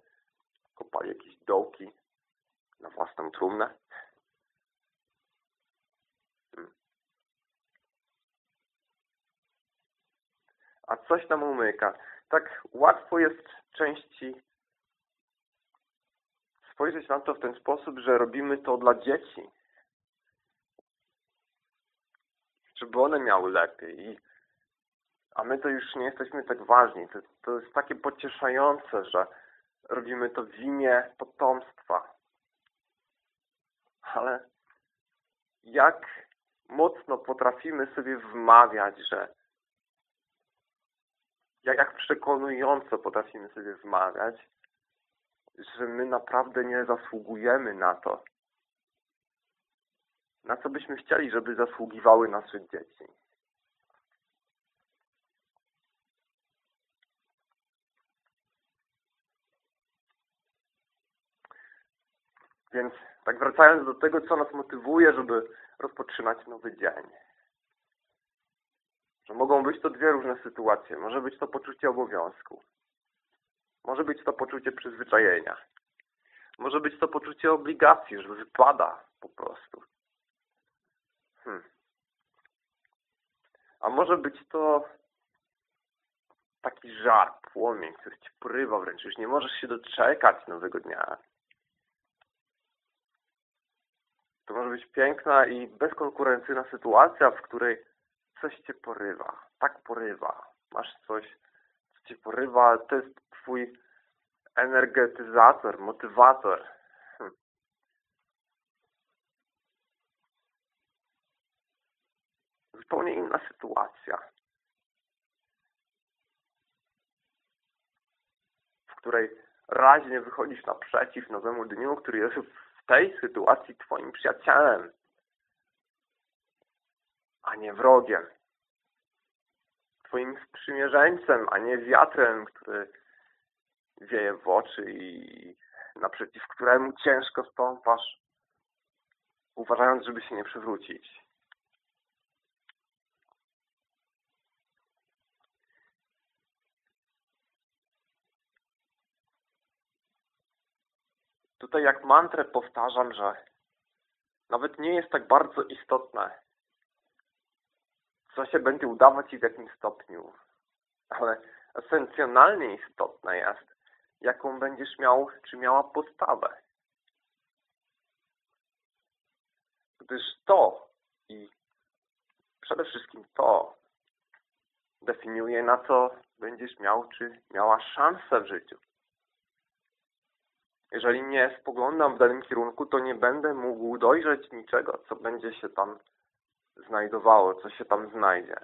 kopali jakieś dołki na własną trumnę. Hmm. A coś nam umyka. Tak łatwo jest części spojrzeć na to w ten sposób, że robimy to dla dzieci. Żeby one miały lepiej. I a my to już nie jesteśmy tak ważni. To, to jest takie pocieszające, że robimy to w imię potomstwa. Ale jak mocno potrafimy sobie wmawiać, że jak, przekonująco potrafimy sobie wmawiać, że my naprawdę nie zasługujemy na to, na co byśmy chcieli, żeby zasługiwały nasze dzieci. Więc tak wracając do tego, co nas motywuje, żeby rozpoczynać nowy dzień. Że mogą być to dwie różne sytuacje. Może być to poczucie obowiązku. Może być to poczucie przyzwyczajenia. Może być to poczucie obligacji, że wypada po prostu. Hmm. A może być to taki żar, płomień, który ci porywa wręcz. Już nie możesz się doczekać nowego dnia. To może być piękna i bezkonkurencyjna sytuacja, w której coś Cię porywa. Tak porywa. Masz coś, co Cię porywa. To jest Twój energetyzator, motywator. Hm. Zupełnie inna sytuacja. W której raźnie wychodzisz naprzeciw nowemu dniu, który jest tej sytuacji Twoim przyjacielem, a nie wrogiem. Twoim sprzymierzeńcem, a nie wiatrem, który wieje w oczy i naprzeciw któremu ciężko stąpasz, uważając, żeby się nie przewrócić. Tutaj jak mantrę powtarzam, że nawet nie jest tak bardzo istotne, co się będzie udawać i w jakim stopniu. Ale esencjonalnie istotne jest, jaką będziesz miał, czy miała postawę. Gdyż to i przede wszystkim to definiuje, na co będziesz miał, czy miała szansę w życiu. Jeżeli nie spoglądam w danym kierunku, to nie będę mógł dojrzeć niczego, co będzie się tam znajdowało, co się tam znajdzie.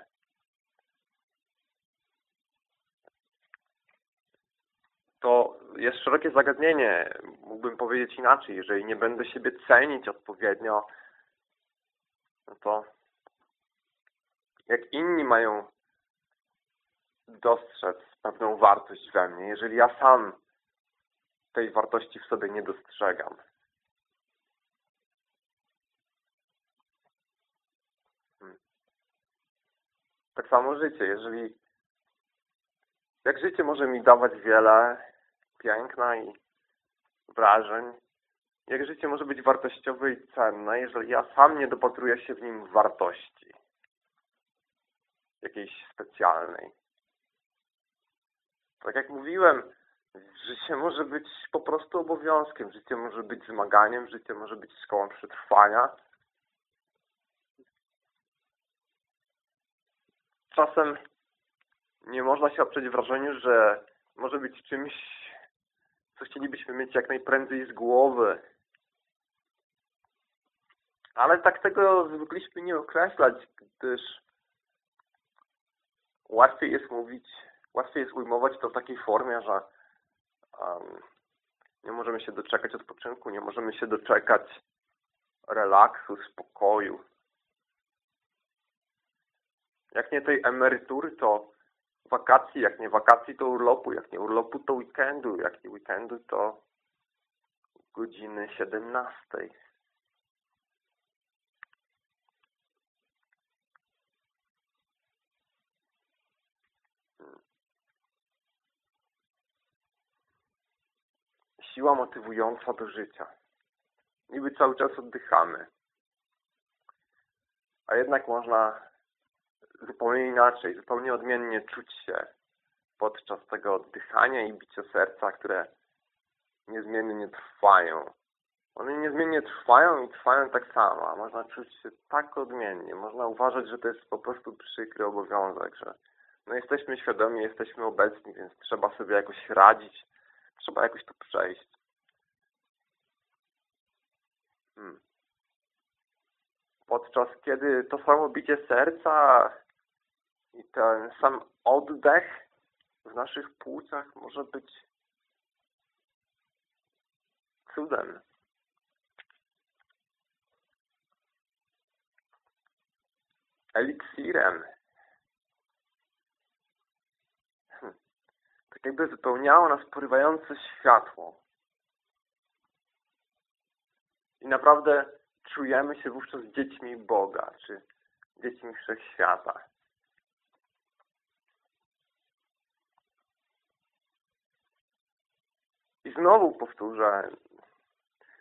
To jest szerokie zagadnienie, mógłbym powiedzieć inaczej. Jeżeli nie będę siebie cenić odpowiednio, no to jak inni mają dostrzec pewną wartość we mnie, jeżeli ja sam tej wartości w sobie nie dostrzegam. Hmm. Tak samo życie. Jeżeli jak życie może mi dawać wiele piękna i wrażeń, jak życie może być wartościowe i cenne, jeżeli ja sam nie dopatruję się w nim wartości jakiejś specjalnej. Tak jak mówiłem, życie może być po prostu obowiązkiem, życie może być zmaganiem, życie może być szkołą przetrwania. Czasem nie można się oprzeć wrażeniu, że może być czymś, co chcielibyśmy mieć jak najprędzej z głowy. Ale tak tego zwykliśmy nie określać, gdyż łatwiej jest mówić, łatwiej jest ujmować to w takiej formie, że nie możemy się doczekać odpoczynku, nie możemy się doczekać relaksu, spokoju. Jak nie tej emerytury, to wakacji, jak nie wakacji, to urlopu, jak nie urlopu, to weekendu, jak nie weekendu, to godziny 17. Siła motywująca do życia. Niby cały czas oddychamy. A jednak można zupełnie inaczej, zupełnie odmiennie czuć się podczas tego oddychania i bicia serca, które niezmiennie trwają. One niezmiennie trwają i trwają tak samo, można czuć się tak odmiennie. Można uważać, że to jest po prostu przykry obowiązek, że no jesteśmy świadomi, jesteśmy obecni, więc trzeba sobie jakoś radzić, trzeba jakoś to przejść. Hmm. Podczas kiedy to samo bicie serca i ten sam oddech w naszych płucach może być cudem. Eliksirem. Hm. Tak jakby wypełniało nas porywające światło. I naprawdę czujemy się wówczas dziećmi Boga, czy dziećmi Wszechświata. I znowu powtórzę,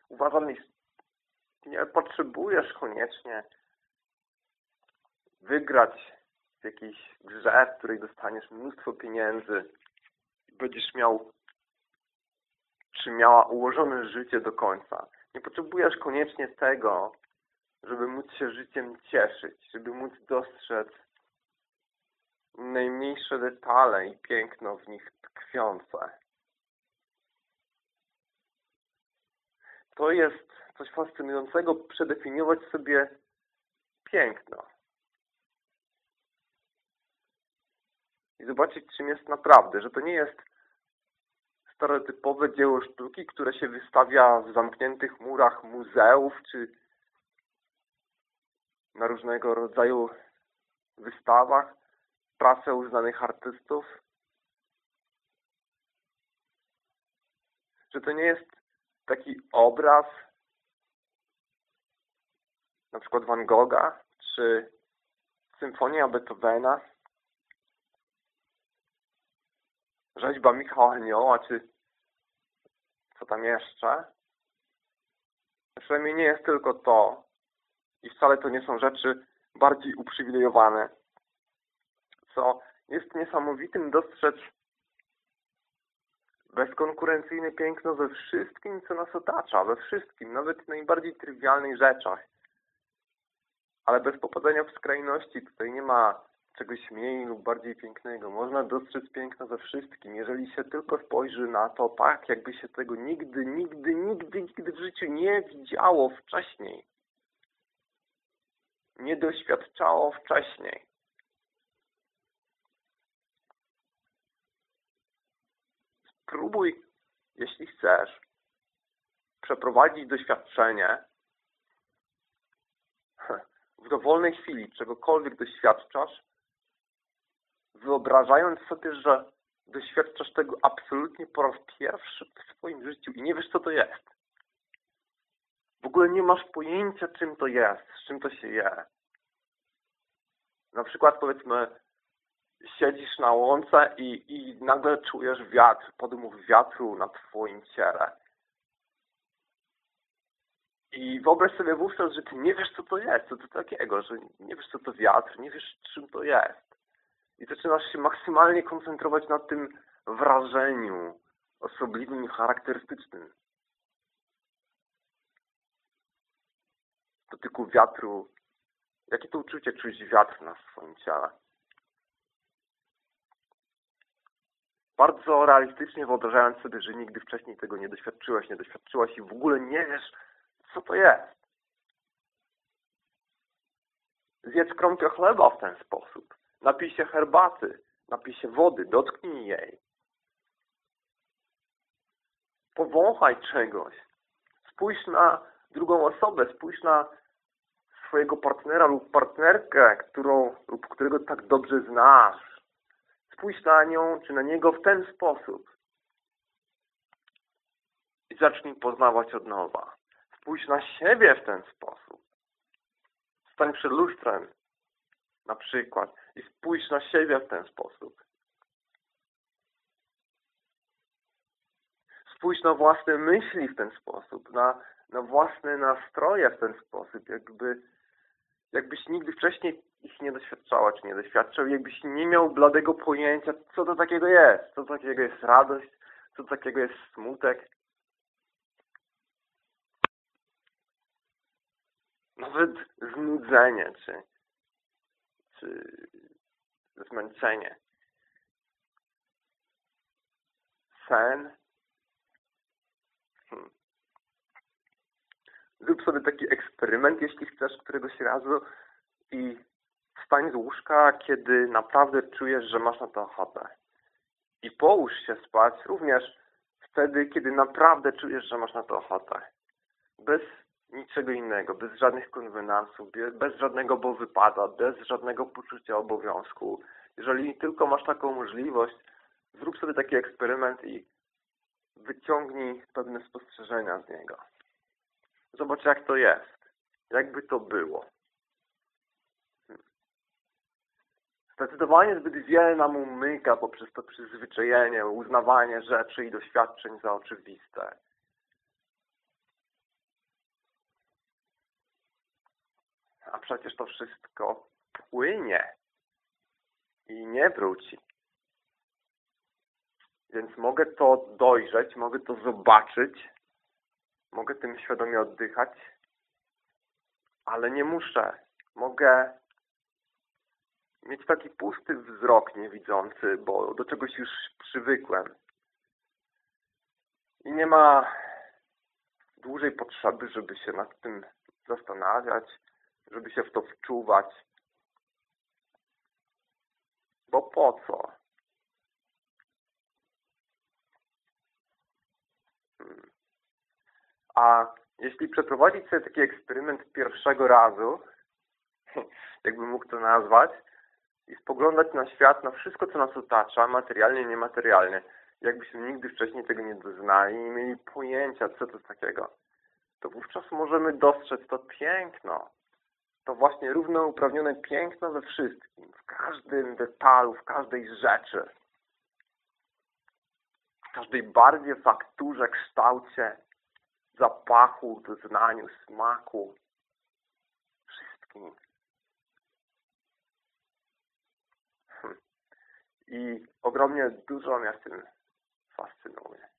uważam, że nie potrzebujesz koniecznie wygrać w jakiejś grze, w której dostaniesz mnóstwo pieniędzy będziesz miał czy miała ułożone życie do końca. Nie potrzebujesz koniecznie tego, żeby móc się życiem cieszyć, żeby móc dostrzec najmniejsze detale i piękno w nich tkwiące. to jest coś fascynującego przedefiniować sobie piękno. I zobaczyć, czym jest naprawdę, że to nie jest stereotypowe dzieło sztuki, które się wystawia w zamkniętych murach muzeów, czy na różnego rodzaju wystawach, pracę uznanych artystów. Że to nie jest taki obraz na przykład Van Gogha czy Symfonia Beethovena rzeźba Michała Anioła czy co tam jeszcze? Przynajmniej nie jest tylko to. I wcale to nie są rzeczy bardziej uprzywilejowane. Co jest niesamowitym dostrzec bezkonkurencyjne piękno we wszystkim, co nas otacza, we wszystkim, nawet w najbardziej trywialnych rzeczach. Ale bez popadania w skrajności tutaj nie ma czegoś mniej lub bardziej pięknego. Można dostrzec piękno we wszystkim, jeżeli się tylko spojrzy na to tak, jakby się tego nigdy, nigdy, nigdy, nigdy w życiu nie widziało wcześniej. Nie doświadczało wcześniej. Próbuj, jeśli chcesz, przeprowadzić doświadczenie w dowolnej chwili, czegokolwiek doświadczasz, wyobrażając sobie, że doświadczasz tego absolutnie po raz pierwszy w swoim życiu i nie wiesz, co to jest. W ogóle nie masz pojęcia, czym to jest, z czym to się je. Na przykład powiedzmy, siedzisz na łące i, i nagle czujesz wiatr, podmuch wiatru na twoim ciele. I wyobraź sobie wówczas, że ty nie wiesz, co to jest, co to takiego, że nie wiesz, co to wiatr, nie wiesz, czym to jest. I zaczynasz się maksymalnie koncentrować na tym wrażeniu osobliwym i charakterystycznym. Dotyku wiatru. Jakie to uczucie czuć wiatr na swoim ciele? Bardzo realistycznie wyobrażając sobie, że nigdy wcześniej tego nie doświadczyłeś, nie doświadczyłaś i w ogóle nie wiesz, co to jest. Zjedz kromkę chleba w ten sposób. Napij się herbaty, napij się wody, dotknij jej. Powąchaj czegoś. Spójrz na drugą osobę, spójrz na swojego partnera lub partnerkę, którą, lub którego tak dobrze znasz. Spójrz na nią czy na niego w ten sposób. I zacznij poznawać od nowa. Spójrz na siebie w ten sposób. Stań przed lustrem na przykład i spójrz na siebie w ten sposób. Spójrz na własne myśli w ten sposób, na, na własne nastroje w ten sposób, jakby, jakbyś nigdy wcześniej ich nie doświadczała, czy nie doświadczał, jakbyś nie miał bladego pojęcia, co to takiego jest, co to takiego jest radość, co to takiego jest smutek. Nawet znudzenie, czy zmęczenie. Sen. Hmm. Zrób sobie taki eksperyment, jeśli chcesz, któregoś razu i wstań z łóżka, kiedy naprawdę czujesz, że masz na to ochotę. I połóż się spać również wtedy, kiedy naprawdę czujesz, że masz na to ochotę. Bez niczego innego, bez żadnych konwenansów, bez żadnego bo wypada, bez żadnego poczucia obowiązku. Jeżeli tylko masz taką możliwość, zrób sobie taki eksperyment i wyciągnij pewne spostrzeżenia z niego. Zobacz jak to jest. Jakby to było. Hmm. Zdecydowanie zbyt wiele nam umyka poprzez to przyzwyczajenie, uznawanie rzeczy i doświadczeń za oczywiste. a przecież to wszystko płynie i nie wróci. Więc mogę to dojrzeć, mogę to zobaczyć, mogę tym świadomie oddychać, ale nie muszę. Mogę mieć taki pusty wzrok niewidzący, bo do czegoś już przywykłem. I nie ma dłużej potrzeby, żeby się nad tym zastanawiać, żeby się w to wczuwać. Bo po co? Hmm. A jeśli przeprowadzić sobie taki eksperyment pierwszego razu, jakby mógł to nazwać, i spoglądać na świat, na wszystko, co nas otacza, materialnie, niematerialnie, jakbyśmy nigdy wcześniej tego nie doznali nie mieli pojęcia, co to jest takiego, to wówczas możemy dostrzec to piękno, to właśnie równouprawnione piękno we wszystkim, w każdym detalu, w każdej rzeczy, w każdej barwie, fakturze, kształcie, zapachu, doznaniu, smaku, wszystkim. Hm. I ogromnie dużo mnie tym fascynuje.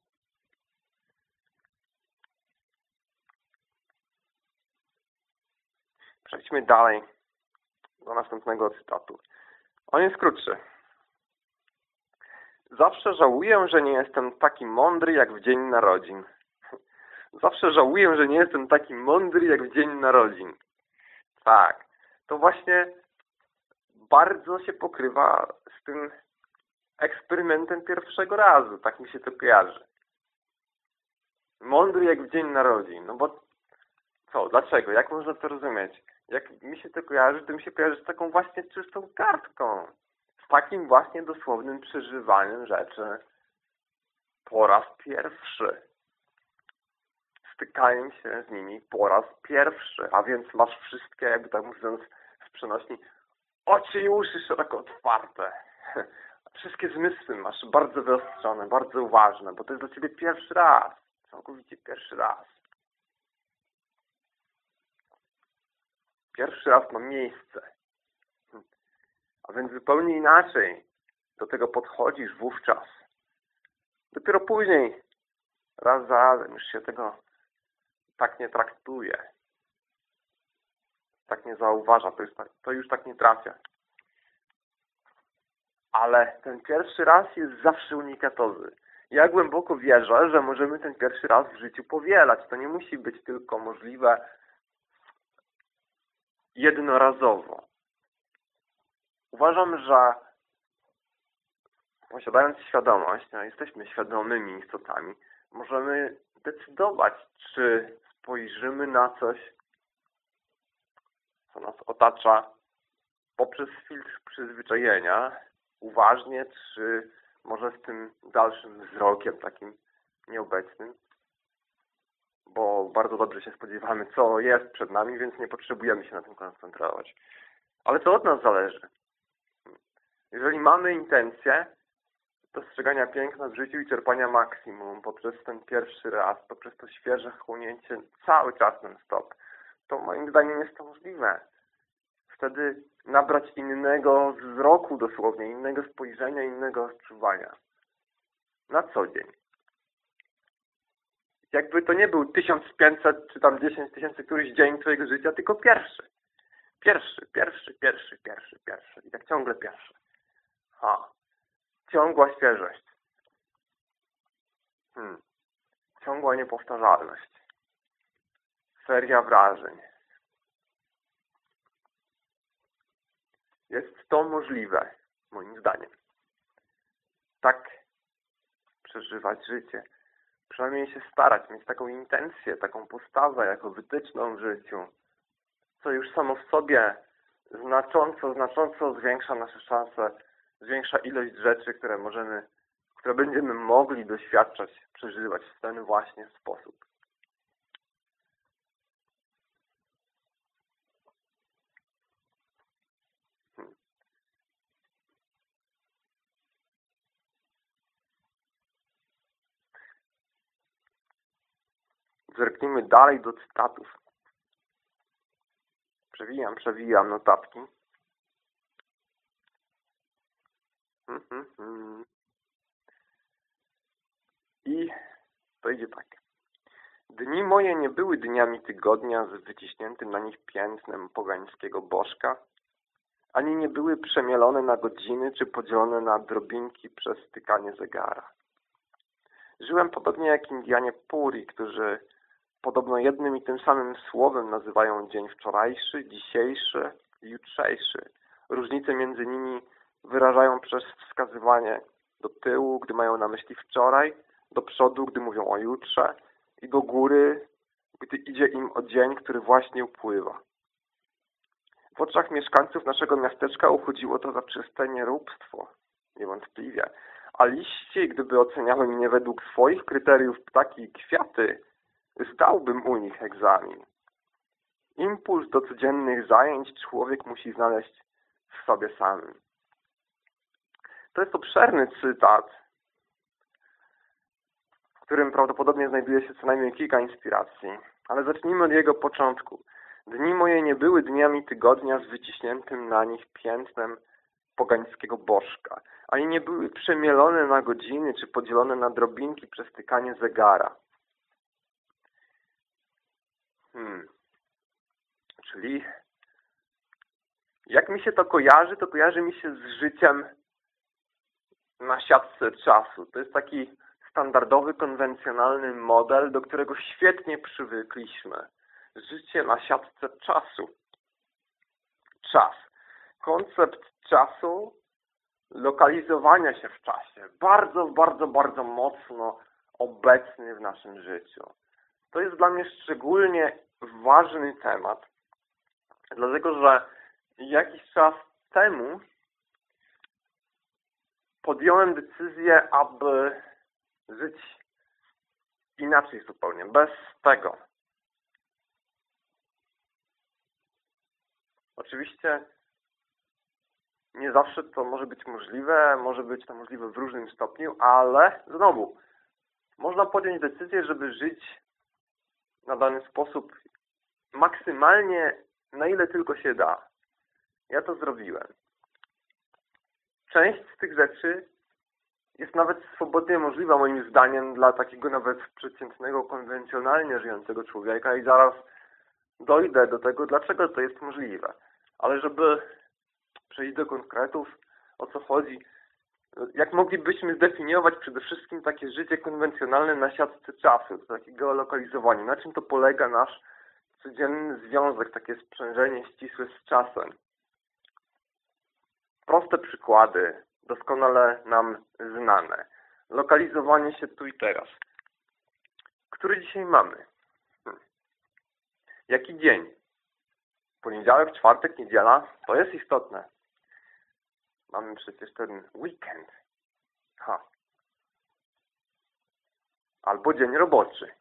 Przejdźmy dalej do następnego cytatu. On jest krótszy. Zawsze żałuję, że nie jestem taki mądry jak w dzień narodzin. Zawsze żałuję, że nie jestem taki mądry jak w dzień narodzin. Tak. To właśnie bardzo się pokrywa z tym eksperymentem pierwszego razu. Tak mi się to kojarzy. Mądry jak w dzień narodzin. No bo co? Dlaczego? Jak można to rozumieć? Jak mi się to kojarzy, to mi się kojarzy z taką właśnie czystą kartką. Z takim właśnie dosłownym przeżywaniem rzeczy po raz pierwszy. Stykaniem się z nimi po raz pierwszy. A więc masz wszystkie, jakby tak mówiąc, z przenośni oczy i uszy szeroko otwarte. Wszystkie zmysły masz bardzo wyostrzone, bardzo uważne, bo to jest dla Ciebie pierwszy raz. Całkowicie pierwszy raz. Pierwszy raz ma miejsce. A więc zupełnie inaczej do tego podchodzisz wówczas. Dopiero później, raz za razem, już się tego tak nie traktuje. Tak nie zauważa, to, jest, tak, to już tak nie trafia. Ale ten pierwszy raz jest zawsze unikatowy. Ja głęboko wierzę, że możemy ten pierwszy raz w życiu powielać. To nie musi być tylko możliwe jednorazowo. Uważam, że posiadając świadomość, no jesteśmy świadomymi istotami, możemy decydować, czy spojrzymy na coś, co nas otacza poprzez filtr przyzwyczajenia, uważnie, czy może z tym dalszym wzrokiem takim nieobecnym, bo bardzo dobrze się spodziewamy, co jest przed nami, więc nie potrzebujemy się na tym koncentrować. Ale to od nas zależy. Jeżeli mamy intencję dostrzegania piękna w życiu i czerpania maksimum poprzez ten pierwszy raz, poprzez to świeże chłonięcie cały czas non stop, to moim zdaniem jest to możliwe. Wtedy nabrać innego wzroku dosłownie, innego spojrzenia, innego odczuwania. Na co dzień. Jakby to nie był 1500 czy tam 10 tysięcy któryś dzień Twojego życia, tylko pierwszy. Pierwszy, pierwszy, pierwszy, pierwszy, pierwszy. I tak ciągle pierwszy. Ha. Ciągła świeżość. Hmm. Ciągła niepowtarzalność. Seria wrażeń. Jest to możliwe, moim zdaniem. Tak przeżywać życie. Przynajmniej się starać, mieć taką intencję, taką postawę jako wytyczną w życiu, co już samo w sobie znacząco, znacząco zwiększa nasze szanse, zwiększa ilość rzeczy, które możemy, które będziemy mogli doświadczać, przeżywać w ten właśnie sposób. Zerknijmy dalej do cytatów. Przewijam, przewijam notatki. Mhm, mhm. I to idzie tak. Dni moje nie były dniami tygodnia z wyciśniętym na nich piętnem pogańskiego bożka, ani nie były przemielone na godziny czy podzielone na drobinki przez stykanie zegara. Żyłem podobnie jak Indianie Puri, którzy podobno jednym i tym samym słowem nazywają dzień wczorajszy, dzisiejszy, jutrzejszy. Różnice między nimi wyrażają przez wskazywanie do tyłu, gdy mają na myśli wczoraj, do przodu, gdy mówią o jutrze i do góry, gdy idzie im o dzień, który właśnie upływa. W oczach mieszkańców naszego miasteczka uchodziło to za czyste nieróbstwo, niewątpliwie. A liście, gdyby oceniały mnie według swoich kryteriów ptaki i kwiaty, zdałbym u nich egzamin. Impuls do codziennych zajęć człowiek musi znaleźć w sobie samym. To jest obszerny cytat, w którym prawdopodobnie znajduje się co najmniej kilka inspiracji. Ale zacznijmy od jego początku. Dni moje nie były dniami tygodnia z wyciśniętym na nich piętnem pogańskiego bożka, ani nie były przemielone na godziny czy podzielone na drobinki przez tykanie zegara. Hmm. Czyli jak mi się to kojarzy, to kojarzy mi się z życiem na siatce czasu. To jest taki standardowy, konwencjonalny model, do którego świetnie przywykliśmy. Życie na siatce czasu. Czas. Koncept czasu lokalizowania się w czasie. Bardzo, bardzo, bardzo mocno obecny w naszym życiu. To jest dla mnie szczególnie ważny temat, dlatego że jakiś czas temu podjąłem decyzję, aby żyć inaczej zupełnie, bez tego. Oczywiście nie zawsze to może być możliwe, może być to możliwe w różnym stopniu, ale znowu, można podjąć decyzję, żeby żyć na dany sposób maksymalnie na ile tylko się da. Ja to zrobiłem. Część z tych rzeczy jest nawet swobodnie możliwa moim zdaniem dla takiego nawet przeciętnego, konwencjonalnie żyjącego człowieka i zaraz dojdę do tego, dlaczego to jest możliwe. Ale żeby przejść do konkretów, o co chodzi, jak moglibyśmy zdefiniować przede wszystkim takie życie konwencjonalne na siatce czasu, to takie geolokalizowanie, na czym to polega nasz codzienny związek, takie sprzężenie ścisłe z czasem. Proste przykłady, doskonale nam znane. Lokalizowanie się tu i teraz. Który dzisiaj mamy? Hmm. Jaki dzień? Poniedziałek, czwartek, niedziela? To jest istotne. Mamy przecież ten weekend. Ha. Albo dzień roboczy.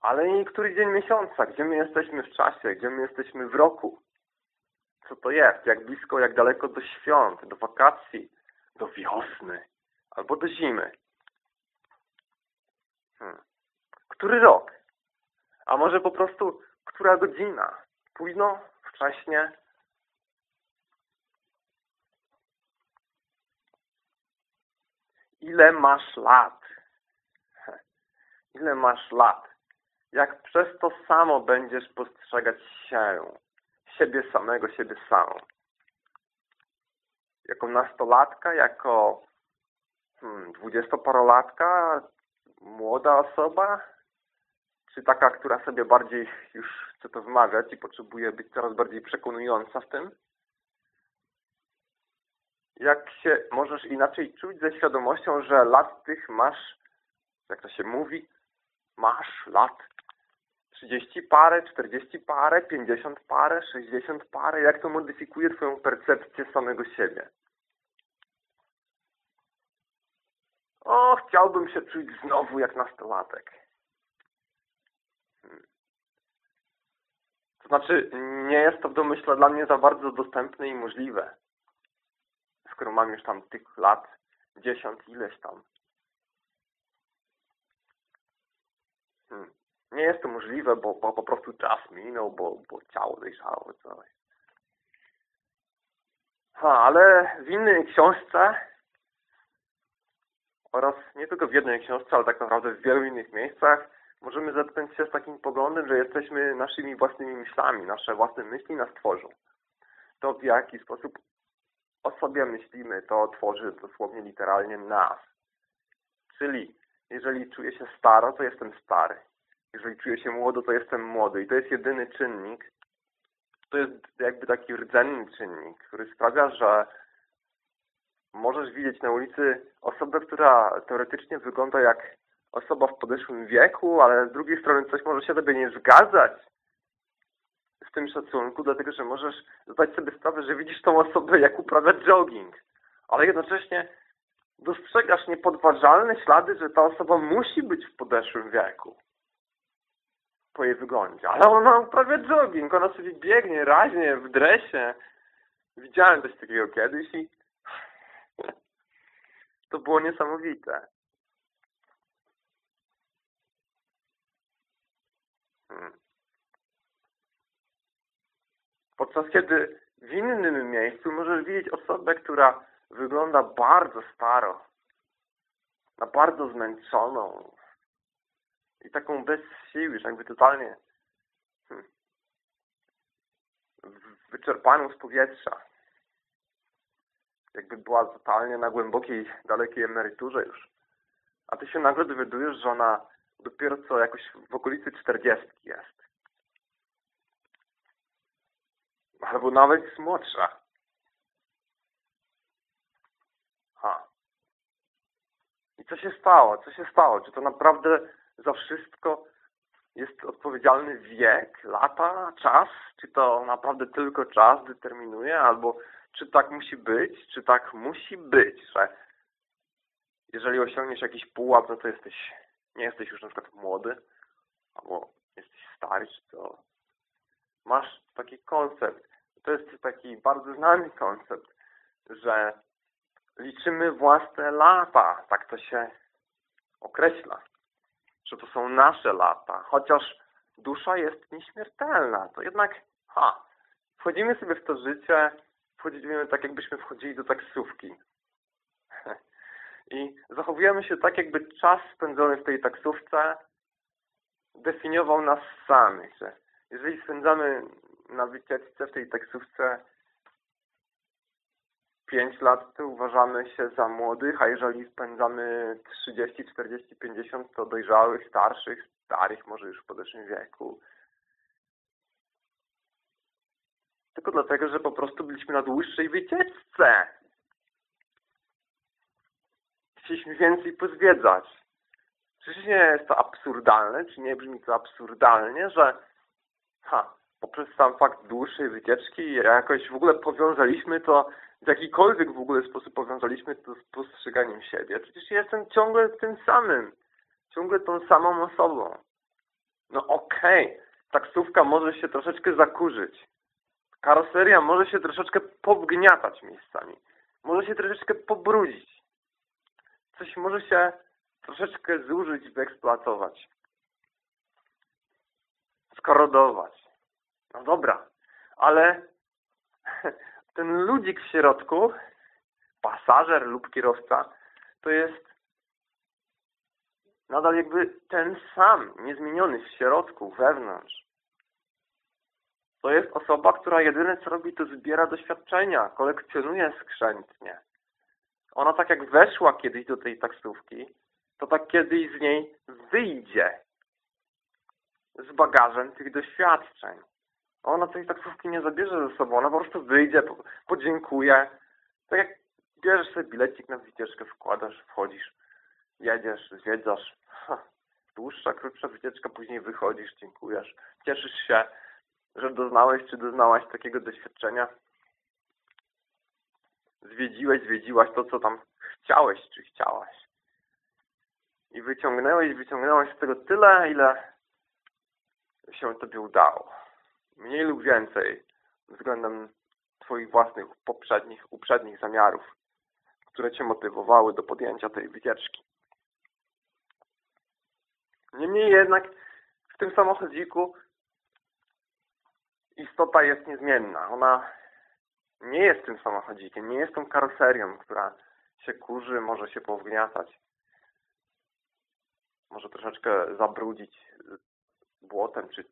Ale i który dzień miesiąca, gdzie my jesteśmy w czasie, gdzie my jesteśmy w roku. Co to jest, jak blisko, jak daleko do świąt, do wakacji, do wiosny, albo do zimy. Hmm. Który rok? A może po prostu która godzina? Późno? Wcześnie? Ile masz lat? Ile masz lat? Jak przez to samo będziesz postrzegać się, siebie samego, siebie samą? Jako nastolatka, jako hmm, dwudziestoparolatka, młoda osoba? Czy taka, która sobie bardziej już chce to wmawiać i potrzebuje być coraz bardziej przekonująca w tym? jak się możesz inaczej czuć ze świadomością, że lat tych masz, jak to się mówi, masz lat 30 parę, 40 parę, 50 parę, 60 parę, jak to modyfikuje Twoją percepcję samego siebie. O, chciałbym się czuć znowu jak nastolatek. Hmm. To znaczy, nie jest to w domyśle dla mnie za bardzo dostępne i możliwe skoro mam już tam tych lat dziesiąt ileś tam. Hmm. Nie jest to możliwe, bo, bo po prostu czas minął, bo, bo ciało dojrzało coś. Ha, ale w innej książce oraz nie tylko w jednej książce, ale tak naprawdę w wielu innych miejscach możemy zetknąć się z takim poglądem, że jesteśmy naszymi własnymi myślami, nasze własne myśli nas tworzą. To w jaki sposób o sobie myślimy, to tworzy dosłownie literalnie nas. Czyli jeżeli czuję się staro, to jestem stary. Jeżeli czuję się młodo, to jestem młody. I to jest jedyny czynnik. To jest jakby taki rdzenny czynnik, który sprawia, że możesz widzieć na ulicy osobę, która teoretycznie wygląda jak osoba w podeszłym wieku, ale z drugiej strony coś może się tobie nie zgadzać w tym szacunku, dlatego że możesz zdać sobie sprawę, że widzisz tą osobę, jak uprawia jogging, ale jednocześnie dostrzegasz niepodważalne ślady, że ta osoba musi być w podeszłym wieku po jej wyglądzie. Ale ona uprawia jogging, ona sobie biegnie raźnie w dresie. Widziałem coś takiego kiedyś i to było niesamowite. Hmm. Podczas kiedy w innym miejscu możesz widzieć osobę, która wygląda bardzo staro, na bardzo zmęczoną i taką bez sił, już jakby totalnie hmm, wyczerpaną z powietrza. Jakby była totalnie na głębokiej, dalekiej emeryturze już. A ty się nagle dowiadujesz, że ona dopiero co jakoś w okolicy czterdziestki jest. albo nawet jest młodsza. co się stało? Co się stało? Czy to naprawdę za wszystko jest odpowiedzialny wiek, lata, czas? Czy to naprawdę tylko czas determinuje? Albo czy tak musi być? Czy tak musi być, że jeżeli osiągniesz jakiś pułap, no to jesteś, nie jesteś już na przykład młody, albo jesteś stary, czy to masz taki koncept. To jest taki bardzo znany koncept, że liczymy własne lata, tak to się określa, że to są nasze lata, chociaż dusza jest nieśmiertelna, to jednak, ha, wchodzimy sobie w to życie, wchodzimy tak jakbyśmy wchodzili do taksówki. I zachowujemy się tak, jakby czas spędzony w tej taksówce definiował nas samych, że jeżeli spędzamy na wycieczce w tej taksówce 5 lat, to uważamy się za młodych, a jeżeli spędzamy 30, 40, 50, to dojrzałych, starszych, starych, może już w podeszłym wieku. Tylko dlatego, że po prostu byliśmy na dłuższej wycieczce. Chcieliśmy więcej pozwiedzać. Czyż nie jest to absurdalne, czy nie brzmi to absurdalnie, że ha, poprzez sam fakt dłuższej wycieczki jakoś w ogóle powiązaliśmy to, w jakikolwiek w ogóle sposób powiązaliśmy to z postrzeganiem siebie. Przecież jestem ciągle tym samym, ciągle tą samą osobą. No okej, okay. taksówka może się troszeczkę zakurzyć. Karoseria może się troszeczkę powgniatać miejscami. Może się troszeczkę pobrudzić. Coś może się troszeczkę zużyć, wyeksploatować. Skorodować. No dobra, ale ten ludzik w środku, pasażer lub kierowca, to jest nadal jakby ten sam, niezmieniony w środku, wewnątrz. To jest osoba, która jedyne co robi, to zbiera doświadczenia, kolekcjonuje skrzętnie. Ona tak jak weszła kiedyś do tej taksówki, to tak kiedyś z niej wyjdzie z bagażem tych doświadczeń. Ona tej taksówki nie zabierze ze sobą, ona po prostu wyjdzie, podziękuje. Tak jak bierzesz sobie bilecik na wycieczkę, wkładasz, wchodzisz, jedziesz, zwiedzasz. Dłuższa, krótsza wycieczka, później wychodzisz, dziękujesz. Cieszysz się, że doznałeś czy doznałaś takiego doświadczenia. Zwiedziłeś, zwiedziłaś to, co tam chciałeś czy chciałaś. I wyciągnęłeś, wyciągnęłaś z tego tyle, ile się Tobie udało mniej lub więcej względem Twoich własnych poprzednich, uprzednich zamiarów, które Cię motywowały do podjęcia tej wycieczki. Niemniej jednak w tym samochodziku istota jest niezmienna. Ona nie jest tym samochodzikiem, nie jest tą karoserią, która się kurzy, może się powgniatać. Może troszeczkę zabrudzić błotem czy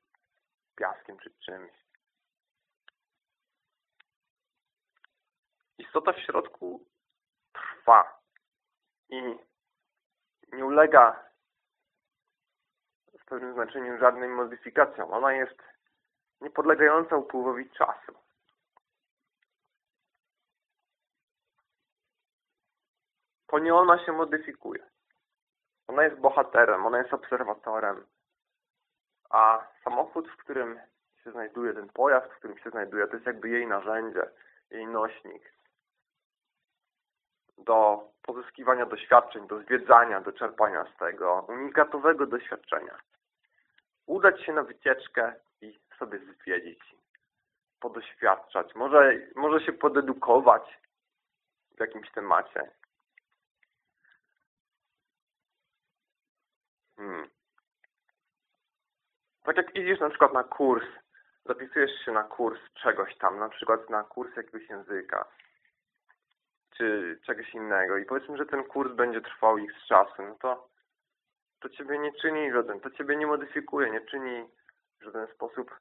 piaskiem czy czymś. Istota w środku trwa i nie ulega w pewnym znaczeniu żadnym modyfikacjom. Ona jest niepodlegająca upływowi czasu. To nie ona się modyfikuje. Ona jest bohaterem, ona jest obserwatorem, a samochód, w którym się znajduje ten pojazd, w którym się znajduje, to jest jakby jej narzędzie, jej nośnik do pozyskiwania doświadczeń, do zwiedzania, do czerpania z tego unikatowego doświadczenia. Udać się na wycieczkę i sobie zwiedzić, podoświadczać, może, może się podedukować w jakimś temacie. Hmm. Tak jak idziesz na przykład na kurs, zapisujesz się na kurs czegoś tam, na przykład na kurs jakiegoś języka, czy czegoś innego i powiedzmy, że ten kurs będzie trwał x czasu, no to to Ciebie nie czyni żaden, to Ciebie nie modyfikuje, nie czyni w żaden sposób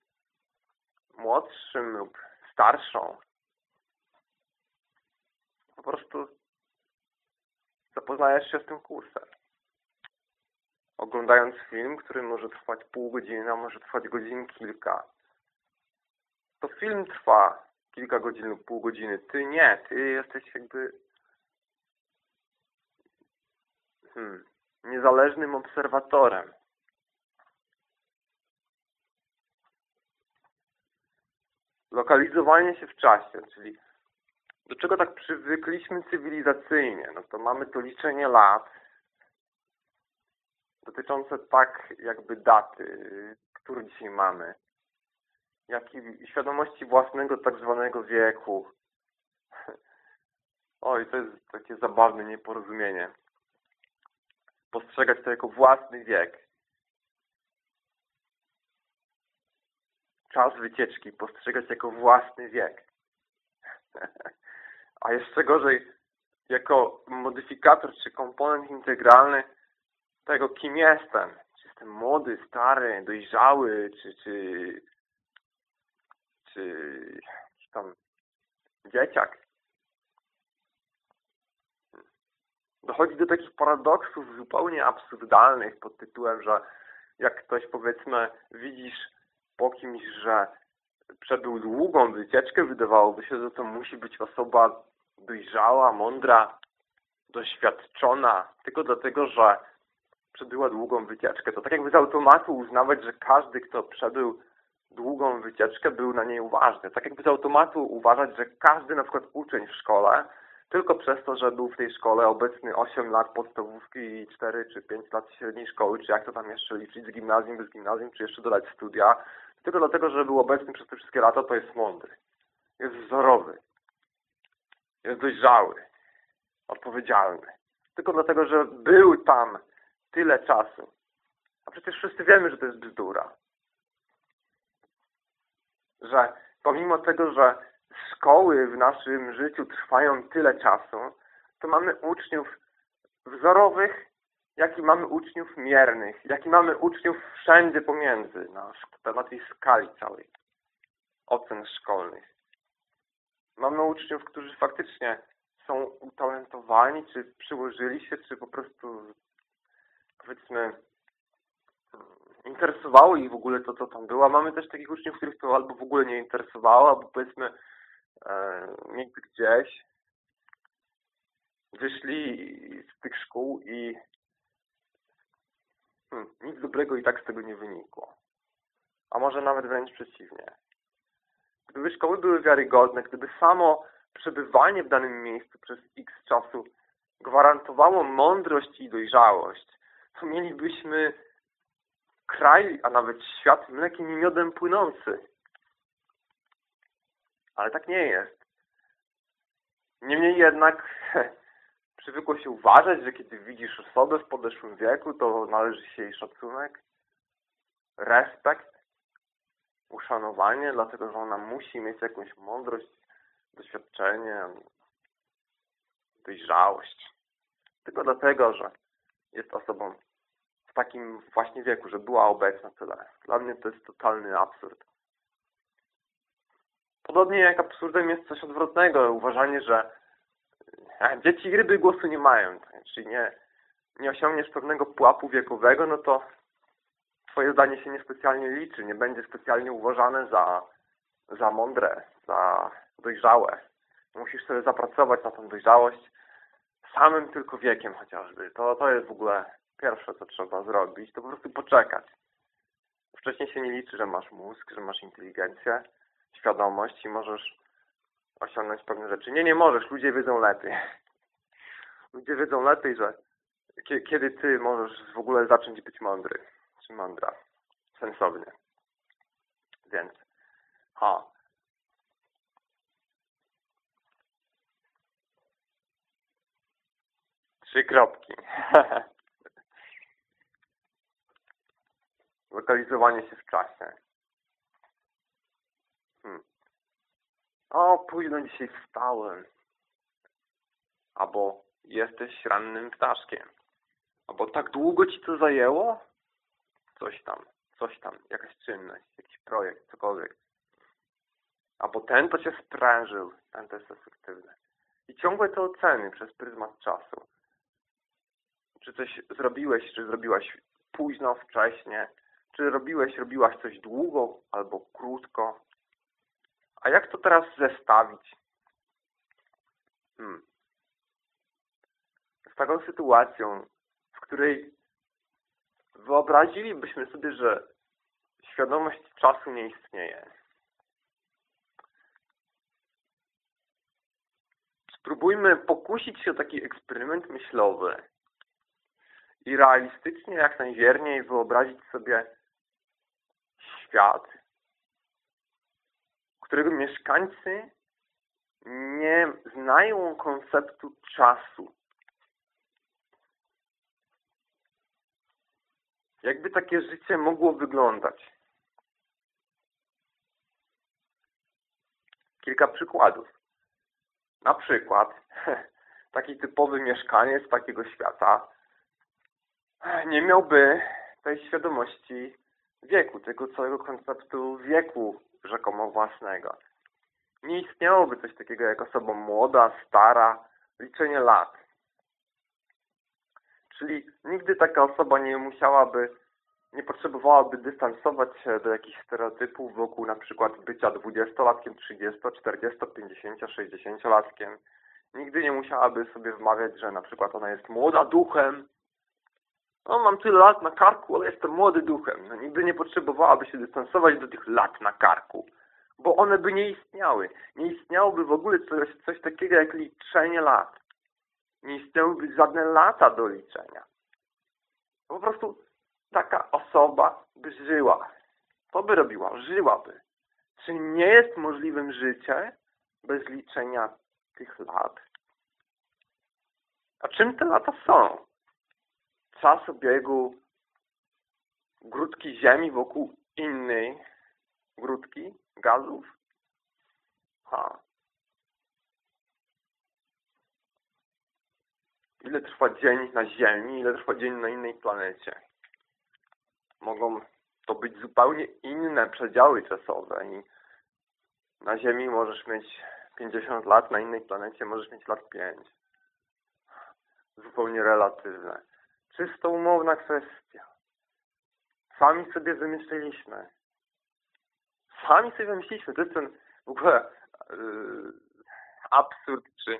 młodszym lub starszą. Po prostu zapoznajesz się z tym kursem oglądając film, który może trwać pół godziny, a może trwać godzin kilka. To film trwa kilka godzin lub pół godziny. Ty nie. Ty jesteś jakby hmm, niezależnym obserwatorem. Lokalizowanie się w czasie, czyli do czego tak przywykliśmy cywilizacyjnie, no to mamy to liczenie lat dotyczące tak jakby daty, który dzisiaj mamy, jak i świadomości własnego tak zwanego wieku. Oj, to jest takie zabawne nieporozumienie. Postrzegać to jako własny wiek. Czas wycieczki postrzegać jako własny wiek. A jeszcze gorzej, jako modyfikator czy komponent integralny tego, kim jestem. Czy jestem młody, stary, dojrzały, czy, czy, czy, czy tam dzieciak. Dochodzi do takich paradoksów zupełnie absurdalnych pod tytułem, że jak ktoś powiedzmy widzisz po kimś, że przebył długą wycieczkę, wydawałoby się, że to musi być osoba dojrzała, mądra, doświadczona, tylko dlatego, że przebyła długą wycieczkę. To tak jakby z automatu uznawać, że każdy, kto przebył długą wycieczkę, był na niej uważny. Tak jakby z automatu uważać, że każdy na przykład uczeń w szkole, tylko przez to, że był w tej szkole obecny 8 lat podstawówki i 4 czy 5 lat średniej szkoły, czy jak to tam jeszcze liczyć, z gimnazjum, bez gimnazjum, czy jeszcze dodać studia, tylko dlatego, że był obecny przez te wszystkie lata, to jest mądry. Jest wzorowy. Jest dojrzały. Odpowiedzialny. Tylko dlatego, że był tam tyle czasu. A przecież wszyscy wiemy, że to jest bzdura. Że pomimo tego, że szkoły w naszym życiu trwają tyle czasu, to mamy uczniów wzorowych, jak i mamy uczniów miernych, jak i mamy uczniów wszędzie pomiędzy, na, na tej skali całej ocen szkolnych. Mamy uczniów, którzy faktycznie są utalentowani, czy przyłożyli się, czy po prostu powiedzmy interesowało ich w ogóle to, co tam było. A mamy też takich uczniów, których to albo w ogóle nie interesowało, albo powiedzmy e, między gdzieś wyszli z tych szkół i hmm, nic dobrego i tak z tego nie wynikło. A może nawet wręcz przeciwnie. Gdyby szkoły były wiarygodne, gdyby samo przebywanie w danym miejscu przez x czasu gwarantowało mądrość i dojrzałość, to mielibyśmy kraj, a nawet świat mlekiem i miodem płynący. Ale tak nie jest. Niemniej jednak przywykło się uważać, że kiedy widzisz osobę w podeszłym wieku, to należy się jej szacunek, respekt, uszanowanie, dlatego że ona musi mieć jakąś mądrość, doświadczenie, dojrzałość. Tylko dlatego, że jest osobą takim właśnie wieku, że była obecna tyle. Dla mnie to jest totalny absurd. Podobnie jak absurdem jest coś odwrotnego, uważanie, że e, dzieci ryby głosu nie mają. Czyli nie, nie osiągniesz pewnego pułapu wiekowego, no to twoje zdanie się niespecjalnie liczy, nie będzie specjalnie uważane za, za mądre, za dojrzałe. Musisz sobie zapracować na tą dojrzałość samym tylko wiekiem chociażby. To, to jest w ogóle pierwsze, co trzeba zrobić, to po prostu poczekać. Wcześniej się nie liczy, że masz mózg, że masz inteligencję, świadomość i możesz osiągnąć pewne rzeczy. Nie, nie możesz. Ludzie wiedzą lepiej. Ludzie wiedzą lepiej, że kiedy ty możesz w ogóle zacząć być mądry, czy mądra, sensownie. Więc, ha. Trzy kropki. Lokalizowanie się w czasie. Hmm. O, późno dzisiaj wstałem. Albo jesteś rannym ptaszkiem. Albo tak długo ci to zajęło? Coś tam, coś tam, jakaś czynność, jakiś projekt, cokolwiek. Albo ten to cię sprężył, ten to jest efektywny. I ciągłe te oceny przez pryzmat czasu. Czy coś zrobiłeś, czy zrobiłaś późno, wcześnie, czy robiłeś, robiłaś coś długo albo krótko? A jak to teraz zestawić? Hmm. Z taką sytuacją której wyobrazilibyśmy sobie, że świadomość czasu nie istnieje. Spróbujmy pokusić się o taki eksperyment myślowy i realistycznie, jak najwierniej wyobrazić sobie świat, którego mieszkańcy nie znają konceptu czasu. Jakby takie życie mogło wyglądać? Kilka przykładów. Na przykład taki typowy mieszkaniec takiego świata nie miałby tej świadomości wieku, tego całego konceptu wieku rzekomo własnego. Nie istniałoby coś takiego jak osoba młoda, stara, liczenie lat. Czyli nigdy taka osoba nie musiałaby, nie potrzebowałaby dystansować się do jakichś stereotypów wokół na przykład bycia dwudziestolatkiem, 30, 40, 50, 60-latkiem. Nigdy nie musiałaby sobie wmawiać, że na przykład ona jest młoda duchem. No mam tyle lat na karku, ale jestem młody duchem. No, nigdy nie potrzebowałaby się dystansować do tych lat na karku. Bo one by nie istniały. Nie istniałoby w ogóle coś, coś takiego jak liczenie lat nie istniałyby żadne lata do liczenia. Po prostu taka osoba by żyła. To by robiła, żyłaby. Czy nie jest możliwym życie bez liczenia tych lat? A czym te lata są? Czas obiegu grudki Ziemi wokół innej grudki gazów? Ha. ile trwa dzień na Ziemi, ile trwa dzień na innej planecie. Mogą to być zupełnie inne przedziały czasowe i na Ziemi możesz mieć 50 lat, na innej planecie możesz mieć lat 5. Zupełnie relatywne. Czysto umowna kwestia. Sami sobie wymyśliliśmy. Sami sobie wymyśliliśmy. To jest ten w ogóle yy, absurd, czy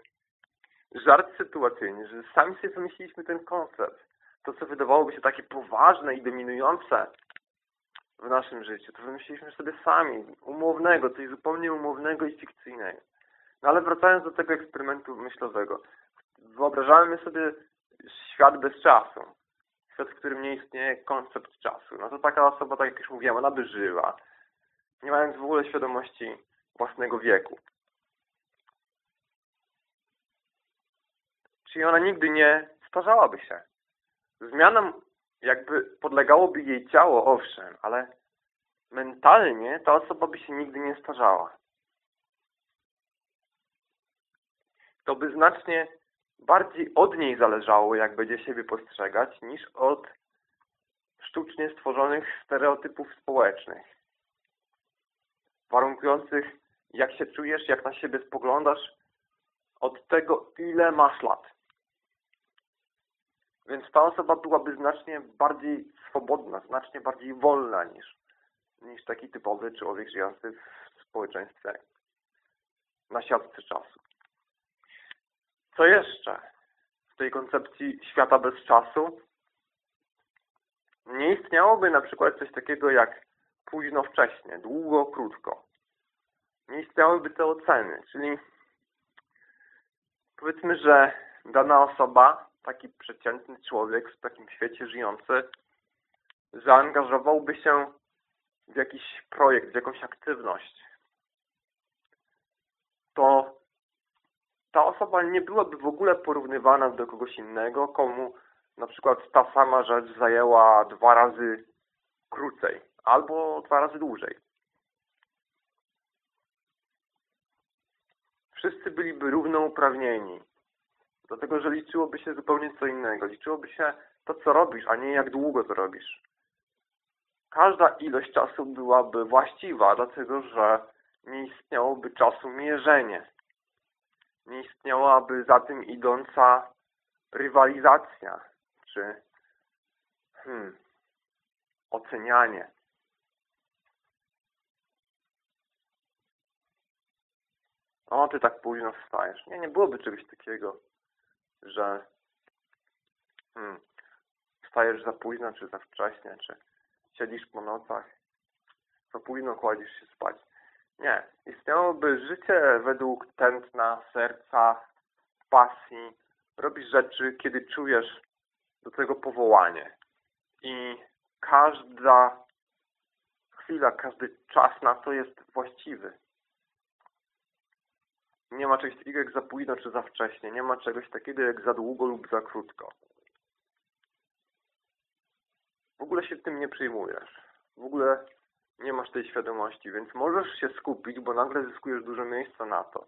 żart sytuacyjny, że sami sobie wymyśliliśmy ten koncept. To, co wydawałoby się takie poważne i dominujące w naszym życiu, to wymyśliliśmy sobie sami, umownego, coś zupełnie umownego i fikcyjnego. No ale wracając do tego eksperymentu myślowego, wyobrażamy sobie świat bez czasu. Świat, w którym nie istnieje koncept czasu. No to taka osoba, tak jak już mówiłem, ona by żyła, nie mając w ogóle świadomości własnego wieku. Czyli ona nigdy nie starzałaby się. Zmianom jakby podlegałoby jej ciało, owszem, ale mentalnie ta osoba by się nigdy nie starzała. To by znacznie bardziej od niej zależało, jak będzie siebie postrzegać, niż od sztucznie stworzonych stereotypów społecznych, warunkujących, jak się czujesz, jak na siebie spoglądasz, od tego, ile masz lat. Więc ta osoba byłaby znacznie bardziej swobodna, znacznie bardziej wolna niż, niż taki typowy człowiek żyjący w społeczeństwie na siatce czasu. Co jeszcze w tej koncepcji świata bez czasu? Nie istniałoby na przykład coś takiego jak późno, wcześnie, długo, krótko. Nie istniałyby te oceny, czyli powiedzmy, że dana osoba taki przeciętny człowiek w takim świecie żyjący zaangażowałby się w jakiś projekt, w jakąś aktywność, to ta osoba nie byłaby w ogóle porównywana do kogoś innego, komu na przykład ta sama rzecz zajęła dwa razy krócej albo dwa razy dłużej. Wszyscy byliby równouprawnieni. Dlatego, że liczyłoby się zupełnie co innego. Liczyłoby się to, co robisz, a nie jak długo to robisz. Każda ilość czasu byłaby właściwa, dlatego że nie istniałoby czasu mierzenie. Nie istniałaby za tym idąca rywalizacja, czy hmm, ocenianie. O, ty tak późno wstajesz. Nie, nie byłoby czegoś takiego że hmm, wstajesz za późno, czy za wcześnie, czy siedzisz po nocach, za późno kładziesz się spać. Nie. Istniałoby życie według tętna, serca, pasji. Robisz rzeczy, kiedy czujesz do tego powołanie. I każda chwila, każdy czas na to jest właściwy. Nie ma czegoś takiego jak za późno czy za wcześnie. Nie ma czegoś takiego jak za długo lub za krótko. W ogóle się tym nie przyjmujesz. W ogóle nie masz tej świadomości, więc możesz się skupić, bo nagle zyskujesz dużo miejsca na to,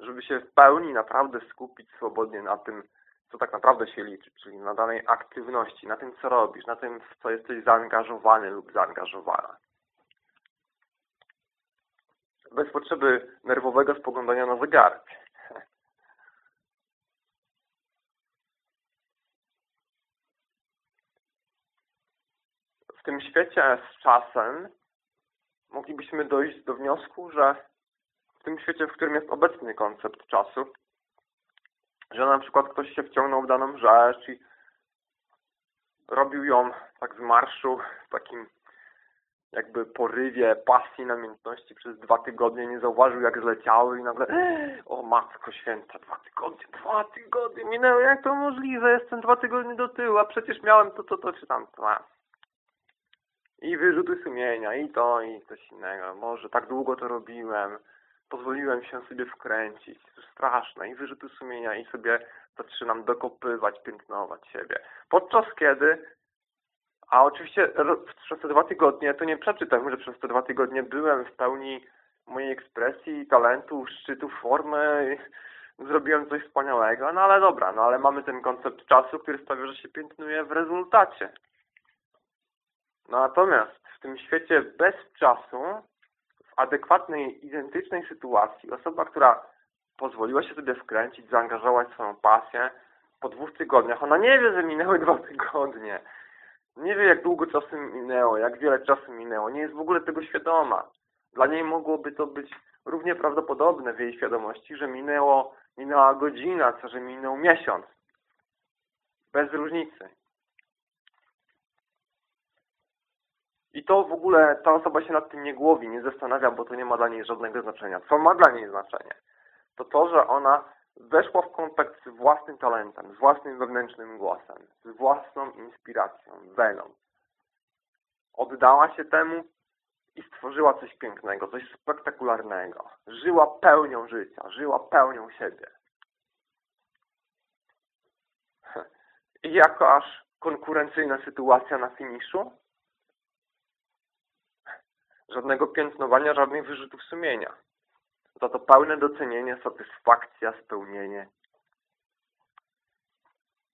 żeby się w pełni naprawdę skupić swobodnie na tym, co tak naprawdę się liczy, czyli na danej aktywności, na tym, co robisz, na tym, w co jesteś zaangażowany lub zaangażowana. Bez potrzeby nerwowego spoglądania na zegarek. W tym świecie z czasem moglibyśmy dojść do wniosku, że w tym świecie, w którym jest obecny koncept czasu, że na przykład ktoś się wciągnął w daną rzecz i robił ją tak z marszu, w takim jakby porywie pasji, namiętności przez dwa tygodnie, nie zauważył jak zleciały i nagle o matko święta, dwa tygodnie, dwa tygodnie minęły, jak to możliwe, jestem dwa tygodnie do tyłu, a przecież miałem to, to, to, czy tam to. I wyrzuty sumienia, i to, i coś innego. Może tak długo to robiłem, pozwoliłem się sobie wkręcić. To straszne. I wyrzuty sumienia, i sobie zaczynam dokopywać, piętnować siebie. Podczas kiedy, a oczywiście przez te dwa tygodnie, to nie przeczy temu, że przez te dwa tygodnie byłem w pełni mojej ekspresji, talentu, szczytu formy, zrobiłem coś wspaniałego, no ale dobra, no ale mamy ten koncept czasu, który sprawia, że się piętnuje w rezultacie. Natomiast w tym świecie bez czasu, w adekwatnej, identycznej sytuacji, osoba, która pozwoliła się sobie wkręcić, zaangażować swoją pasję, po dwóch tygodniach, ona nie wie, że minęły dwa tygodnie. Nie wie, jak długo czasu minęło, jak wiele czasu minęło. Nie jest w ogóle tego świadoma. Dla niej mogłoby to być równie prawdopodobne w jej świadomości, że minęło, minęła godzina, co że minął miesiąc. Bez różnicy. I to w ogóle ta osoba się nad tym nie głowi, nie zastanawia, bo to nie ma dla niej żadnego znaczenia. Co ma dla niej znaczenie? To to, że ona weszła w kontakt z własnym talentem, z własnym wewnętrznym głosem, z własną inspiracją, weną. Oddała się temu i stworzyła coś pięknego, coś spektakularnego. Żyła pełnią życia, żyła pełnią siebie. I jako aż konkurencyjna sytuacja na finiszu, żadnego piętnowania, żadnych wyrzutów sumienia. Za to pełne docenienie, satysfakcja, spełnienie.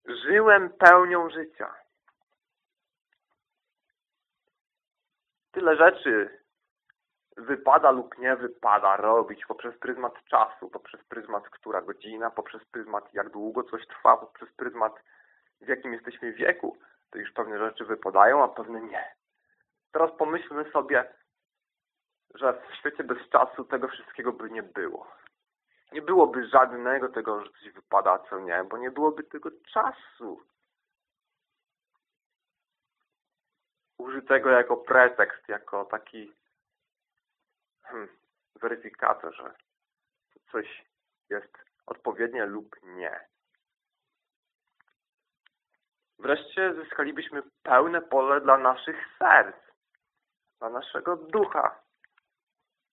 Żyłem pełnią życia. Tyle rzeczy wypada lub nie wypada robić poprzez pryzmat czasu, poprzez pryzmat która godzina, poprzez pryzmat jak długo coś trwa, poprzez pryzmat w jakim jesteśmy wieku. To już pewne rzeczy wypadają, a pewne nie. Teraz pomyślmy sobie, że w świecie bez czasu tego wszystkiego by nie było. Nie byłoby żadnego tego, że coś wypada, co nie, bo nie byłoby tego czasu. Użytego jako pretekst, jako taki hmm, weryfikator, że coś jest odpowiednie lub nie. Wreszcie zyskalibyśmy pełne pole dla naszych serc, dla naszego ducha,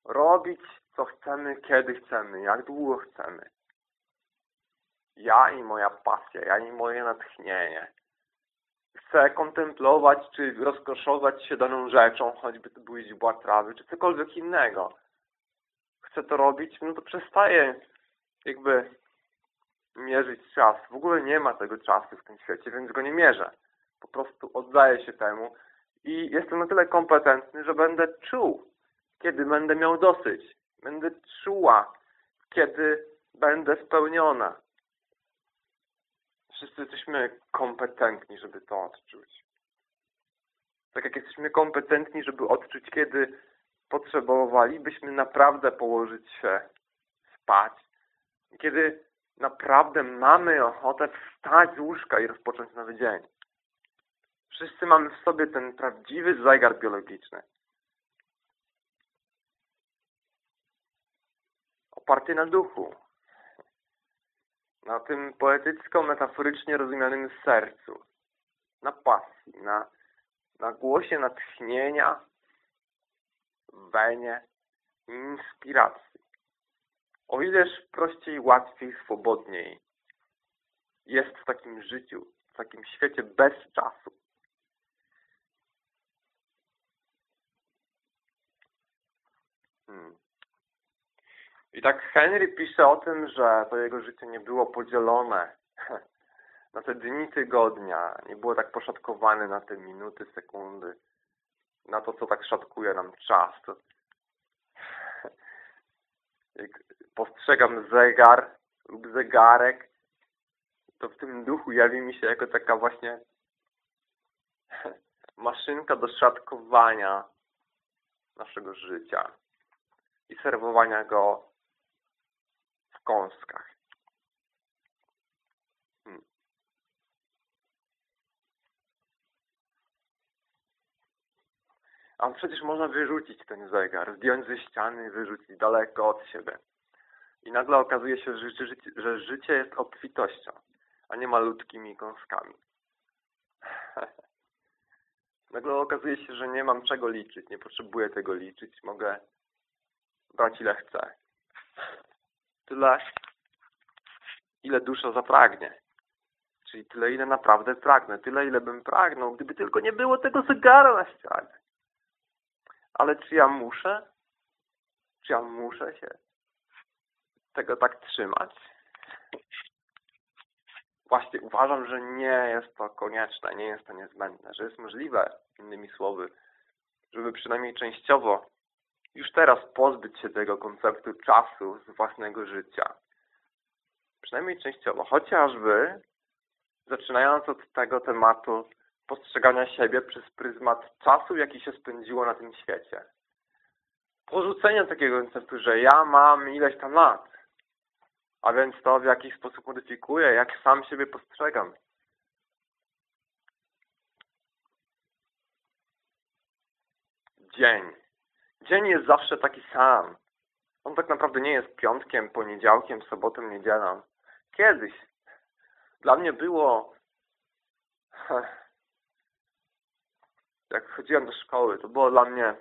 robić, co chcemy, kiedy chcemy, jak długo chcemy. Ja i moja pasja, ja i moje natchnienie. Chcę kontemplować, czy rozkoszować się daną rzeczą, choćby to były źdźbła trawy, czy cokolwiek innego. Chcę to robić, no to przestaję jakby mierzyć czas. W ogóle nie ma tego czasu w tym świecie, więc go nie mierzę. Po prostu oddaję się temu i jestem na tyle kompetentny, że będę czuł, kiedy będę miał dosyć. Będę czuła, kiedy będę spełniona. Wszyscy jesteśmy kompetentni, żeby to odczuć. Tak jak jesteśmy kompetentni, żeby odczuć, kiedy potrzebowalibyśmy naprawdę położyć się spać. Kiedy naprawdę mamy ochotę wstać z łóżka i rozpocząć nowy dzień. Wszyscy mamy w sobie ten prawdziwy zegar biologiczny. Oparty na duchu. Na tym poetycko-metaforycznie rozumianym sercu. Na pasji, na, na głosie natchnienia, wenie, inspiracji. O ileż prościej, łatwiej, swobodniej jest w takim życiu, w takim świecie bez czasu. Hmm. I tak Henry pisze o tym, że to jego życie nie było podzielone na te dni tygodnia, nie było tak poszatkowane na te minuty, sekundy, na to, co tak szatkuje nam czas. Postrzegam zegar lub zegarek, to w tym duchu jawi mi się jako taka właśnie maszynka do szatkowania naszego życia i serwowania go kąskach. Hmm. A przecież można wyrzucić ten zegar, zdjąć ze ściany, wyrzucić daleko od siebie. I nagle okazuje się, że życie, że życie jest obfitością, a nie malutkimi kąskami. nagle okazuje się, że nie mam czego liczyć, nie potrzebuję tego liczyć, mogę brać ile chcę. Tyle, ile dusza zapragnie. Czyli tyle, ile naprawdę pragnę. Tyle, ile bym pragnął, gdyby tylko nie było tego zegara na ścianie. Ale czy ja muszę? Czy ja muszę się tego tak trzymać? Właśnie uważam, że nie jest to konieczne, nie jest to niezbędne, że jest możliwe, innymi słowy, żeby przynajmniej częściowo już teraz pozbyć się tego konceptu czasu z własnego życia. Przynajmniej częściowo. Chociażby zaczynając od tego tematu postrzegania siebie przez pryzmat czasu, jaki się spędziło na tym świecie. Porzucenie takiego konceptu, że ja mam ileś tam lat, a więc to w jakiś sposób modyfikuję, jak sam siebie postrzegam. Dzień. Dzień jest zawsze taki sam. On tak naprawdę nie jest piątkiem, poniedziałkiem, sobotą, niedzielą. Kiedyś dla mnie było jak chodziłem do szkoły, to było dla mnie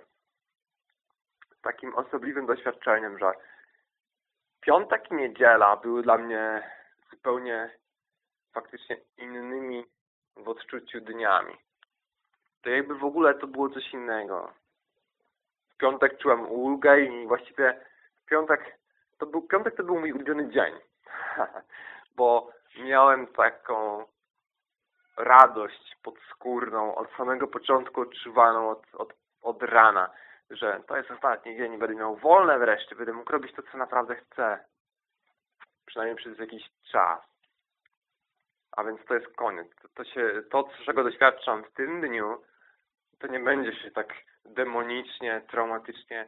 takim osobliwym doświadczeniem, że piątek i niedziela były dla mnie zupełnie faktycznie innymi w odczuciu dniami. To jakby w ogóle to było coś innego piątek czułem ulgę i właściwie piątek to był, piątek to był mój ulubiony dzień. Bo miałem taką radość podskórną, od samego początku odczuwaną od, od, od rana, że to jest ostatni dzień będę miał wolne wreszcie, będę mógł robić to, co naprawdę chcę. Przynajmniej przez jakiś czas. A więc to jest koniec. To, to, się, to czego doświadczam w tym dniu, to nie będzie się tak demonicznie, traumatycznie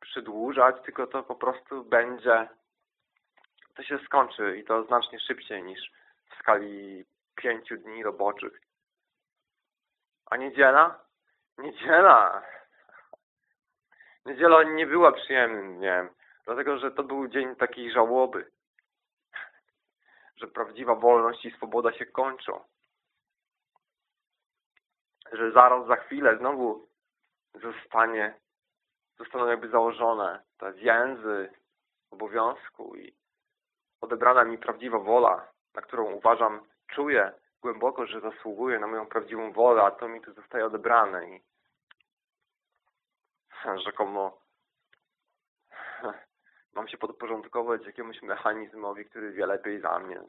przedłużać, tylko to po prostu będzie, to się skończy i to znacznie szybciej niż w skali pięciu dni roboczych. A niedziela? Niedziela! Niedziela nie była przyjemnym dniem, dlatego że to był dzień takiej żałoby, że prawdziwa wolność i swoboda się kończą że zaraz za chwilę znowu zostanie, zostaną jakby założone te więzy obowiązku i odebrana mi prawdziwa wola, na którą uważam, czuję głęboko, że zasługuję na moją prawdziwą wolę, a to mi tu zostaje odebrane i rzekomo mam się podporządkować jakiemuś mechanizmowi, który wie lepiej za mnie.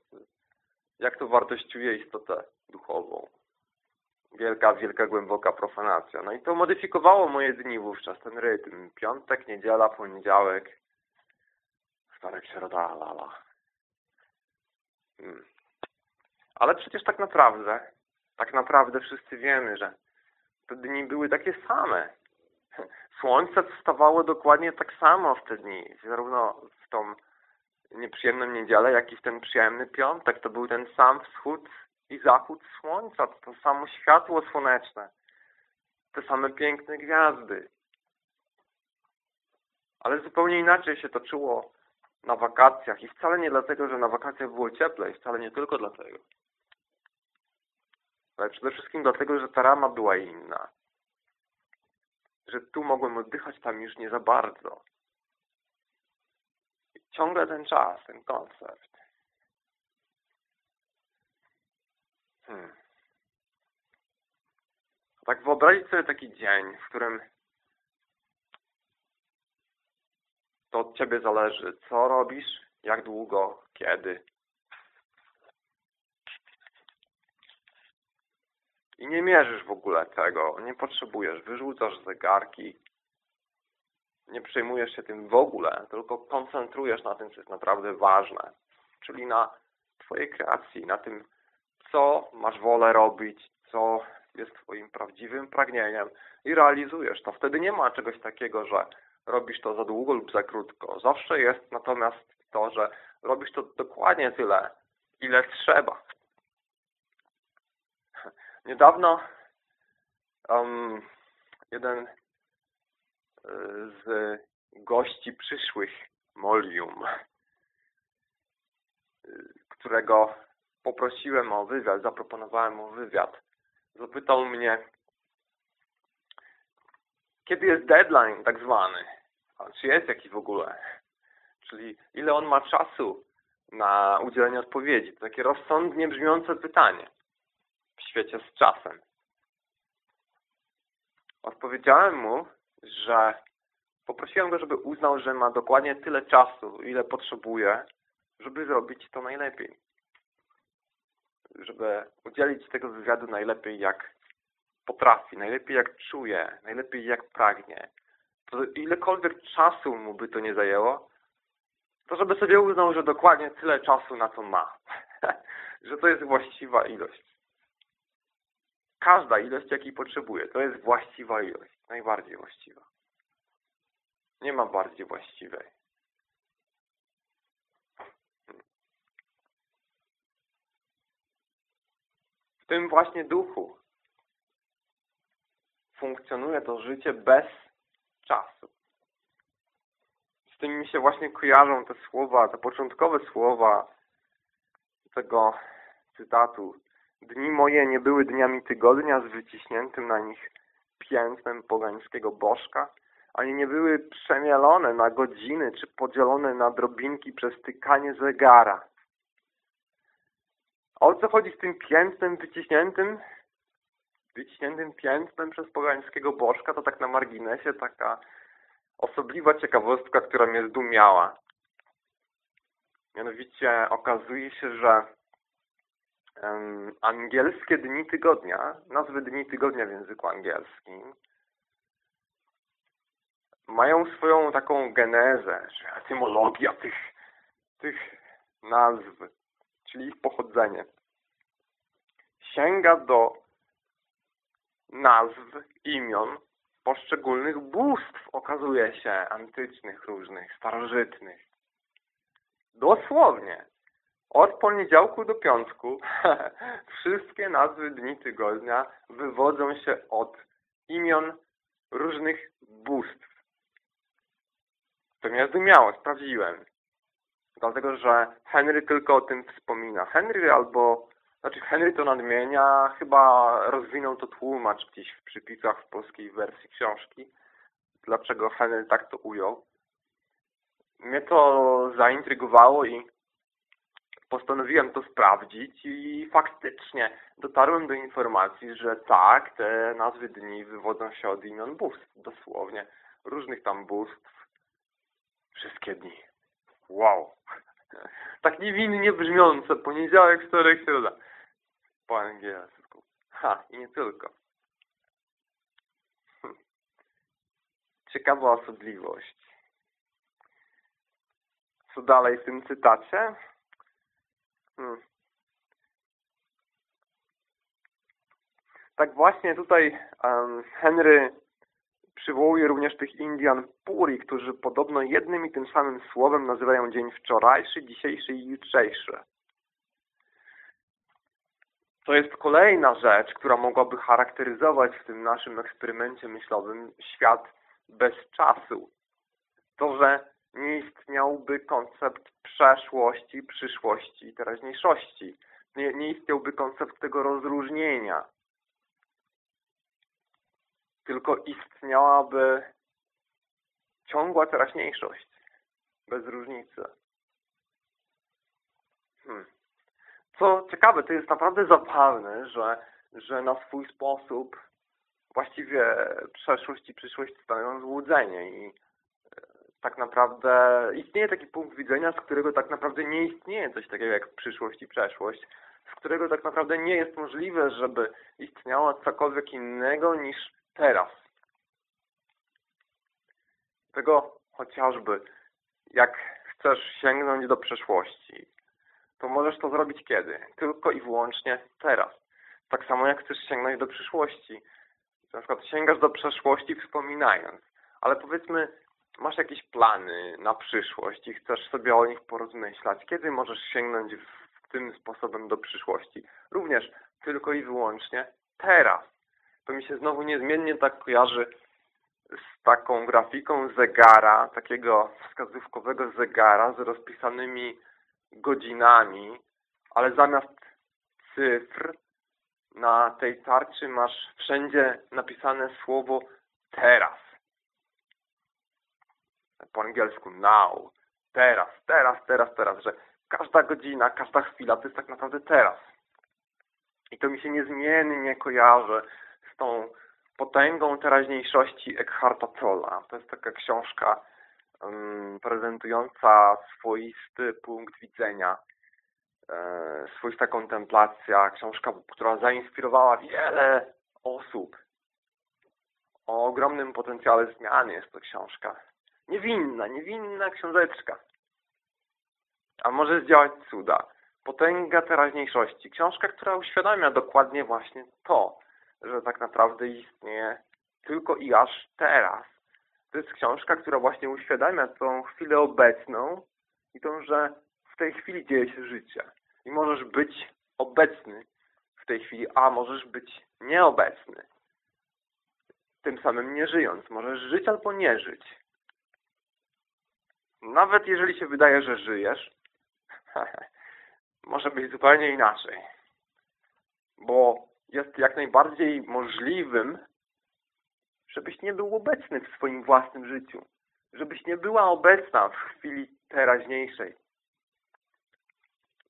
Jak to wartościuje istotę duchową wielka, wielka, głęboka profanacja. No i to modyfikowało moje dni wówczas, ten rytm. Piątek, niedziela, poniedziałek, wtorek, środa, lala. Hmm. Ale przecież tak naprawdę, tak naprawdę wszyscy wiemy, że te dni były takie same. Słońce wstawało dokładnie tak samo w te dni, zarówno w tą nieprzyjemną niedzielę, jak i w ten przyjemny piątek. To był ten sam wschód i zachód słońca, to samo światło słoneczne, te same piękne gwiazdy. Ale zupełnie inaczej się toczyło na wakacjach i wcale nie dlatego, że na wakacjach było cieplej, wcale nie tylko dlatego. Ale przede wszystkim dlatego, że ta rama była inna. Że tu mogłem oddychać, tam już nie za bardzo. I ciągle ten czas, ten koncept. Hmm. Tak wyobrazić sobie taki dzień, w którym to od Ciebie zależy, co robisz, jak długo, kiedy. I nie mierzysz w ogóle tego, nie potrzebujesz, wyrzucasz zegarki, nie przejmujesz się tym w ogóle, tylko koncentrujesz na tym, co jest naprawdę ważne, czyli na Twojej kreacji, na tym, co masz wolę robić, co jest Twoim prawdziwym pragnieniem i realizujesz to. Wtedy nie ma czegoś takiego, że robisz to za długo lub za krótko. Zawsze jest natomiast to, że robisz to dokładnie tyle, ile trzeba. Niedawno um, jeden e, z gości przyszłych Molium, którego poprosiłem o wywiad, zaproponowałem mu wywiad, zapytał mnie, kiedy jest deadline tak zwany, a czy jest jakiś w ogóle, czyli ile on ma czasu na udzielenie odpowiedzi. To takie rozsądnie brzmiące pytanie w świecie z czasem. Odpowiedziałem mu, że poprosiłem go, żeby uznał, że ma dokładnie tyle czasu, ile potrzebuje, żeby zrobić to najlepiej. Żeby udzielić tego wywiadu najlepiej jak potrafi, najlepiej jak czuje, najlepiej jak pragnie. To ilekolwiek czasu mu by to nie zajęło, to żeby sobie uznał, że dokładnie tyle czasu na to ma. że to jest właściwa ilość. Każda ilość, jakiej potrzebuje, to jest właściwa ilość. Najbardziej właściwa. Nie ma bardziej właściwej. W tym właśnie duchu funkcjonuje to życie bez czasu. Z tym mi się właśnie kojarzą te słowa, te początkowe słowa tego cytatu Dni moje nie były dniami tygodnia z wyciśniętym na nich piętnem pogańskiego bożka, ani nie były przemielone na godziny, czy podzielone na drobinki przez tykanie zegara. O co chodzi z tym piętnem wyciśniętym? Wyciśniętym piętnem przez pogańskiego bożka, to tak na marginesie taka osobliwa ciekawostka, która mnie zdumiała. Mianowicie okazuje się, że angielskie dni tygodnia, nazwy dni tygodnia w języku angielskim, mają swoją taką genezę, etymologia tych, tych nazw, czyli ich pochodzenie. Sięga do nazw, imion poszczególnych bóstw, okazuje się, antycznych różnych, starożytnych. Dosłownie. Od poniedziałku do piątku wszystkie nazwy dni tygodnia wywodzą się od imion różnych bóstw. To mnie zdumiało, sprawdziłem. Dlatego, że Henry tylko o tym wspomina. Henry albo, znaczy Henry to nadmienia, chyba rozwinął to tłumacz gdzieś w przypisach w polskiej wersji książki. Dlaczego Henry tak to ujął. Mnie to zaintrygowało i postanowiłem to sprawdzić i faktycznie dotarłem do informacji, że tak, te nazwy dni wywodzą się od imion bóstw, dosłownie, różnych tam bóstw, wszystkie dni. Wow! Tak niewinnie brzmiące, poniedziałek, wtorek, środa. Po angielsku. Ha, i nie tylko. Hm. Ciekawa osobliwość. Co dalej w tym cytacie? Hmm. Tak właśnie tutaj um, Henry przywołuje również tych Indian Puri, którzy podobno jednym i tym samym słowem nazywają dzień wczorajszy, dzisiejszy i jutrzejszy. to jest kolejna rzecz, która mogłaby charakteryzować w tym naszym eksperymencie myślowym świat bez czasu. To, że nie istniałby koncept przeszłości, przyszłości i teraźniejszości. Nie, nie istniałby koncept tego rozróżnienia. Tylko istniałaby ciągła teraźniejszość, bez różnicy. Hmm. Co ciekawe, to jest naprawdę zabawne, że, że na swój sposób właściwie przeszłość i przyszłość stanowią złudzenie i e, tak naprawdę istnieje taki punkt widzenia, z którego tak naprawdę nie istnieje coś takiego jak przyszłość i przeszłość, z którego tak naprawdę nie jest możliwe, żeby istniało cokolwiek innego niż teraz. Tego chociażby jak chcesz sięgnąć do przeszłości, to możesz to zrobić kiedy? Tylko i wyłącznie teraz. Tak samo jak chcesz sięgnąć do przyszłości. Na przykład sięgasz do przeszłości wspominając, ale powiedzmy masz jakieś plany na przyszłość i chcesz sobie o nich porozmyślać. Kiedy możesz sięgnąć w tym sposobem do przyszłości? Również tylko i wyłącznie teraz. To mi się znowu niezmiennie tak kojarzy z taką grafiką zegara, takiego wskazówkowego zegara z rozpisanymi godzinami, ale zamiast cyfr na tej tarczy masz wszędzie napisane słowo teraz. Po angielsku now. Teraz, teraz, teraz, teraz, że każda godzina, każda chwila to jest tak naprawdę teraz. I to mi się niezmiennie kojarzy tą potęgą teraźniejszości Eckharta Tolla. To jest taka książka um, prezentująca swoisty punkt widzenia, e, swoista kontemplacja, książka, która zainspirowała wiele osób. O ogromnym potencjale zmiany jest to książka. Niewinna, niewinna książeczka. A może zdziałać cuda. Potęga teraźniejszości. Książka, która uświadamia dokładnie właśnie to, że tak naprawdę istnieje tylko i aż teraz. To jest książka, która właśnie uświadamia tą chwilę obecną i to, że w tej chwili dzieje się życie. I możesz być obecny w tej chwili, a możesz być nieobecny. Tym samym nie żyjąc. Możesz żyć albo nie żyć. Nawet jeżeli się wydaje, że żyjesz, może być zupełnie inaczej. Bo jest jak najbardziej możliwym, żebyś nie był obecny w swoim własnym życiu. Żebyś nie była obecna w chwili teraźniejszej.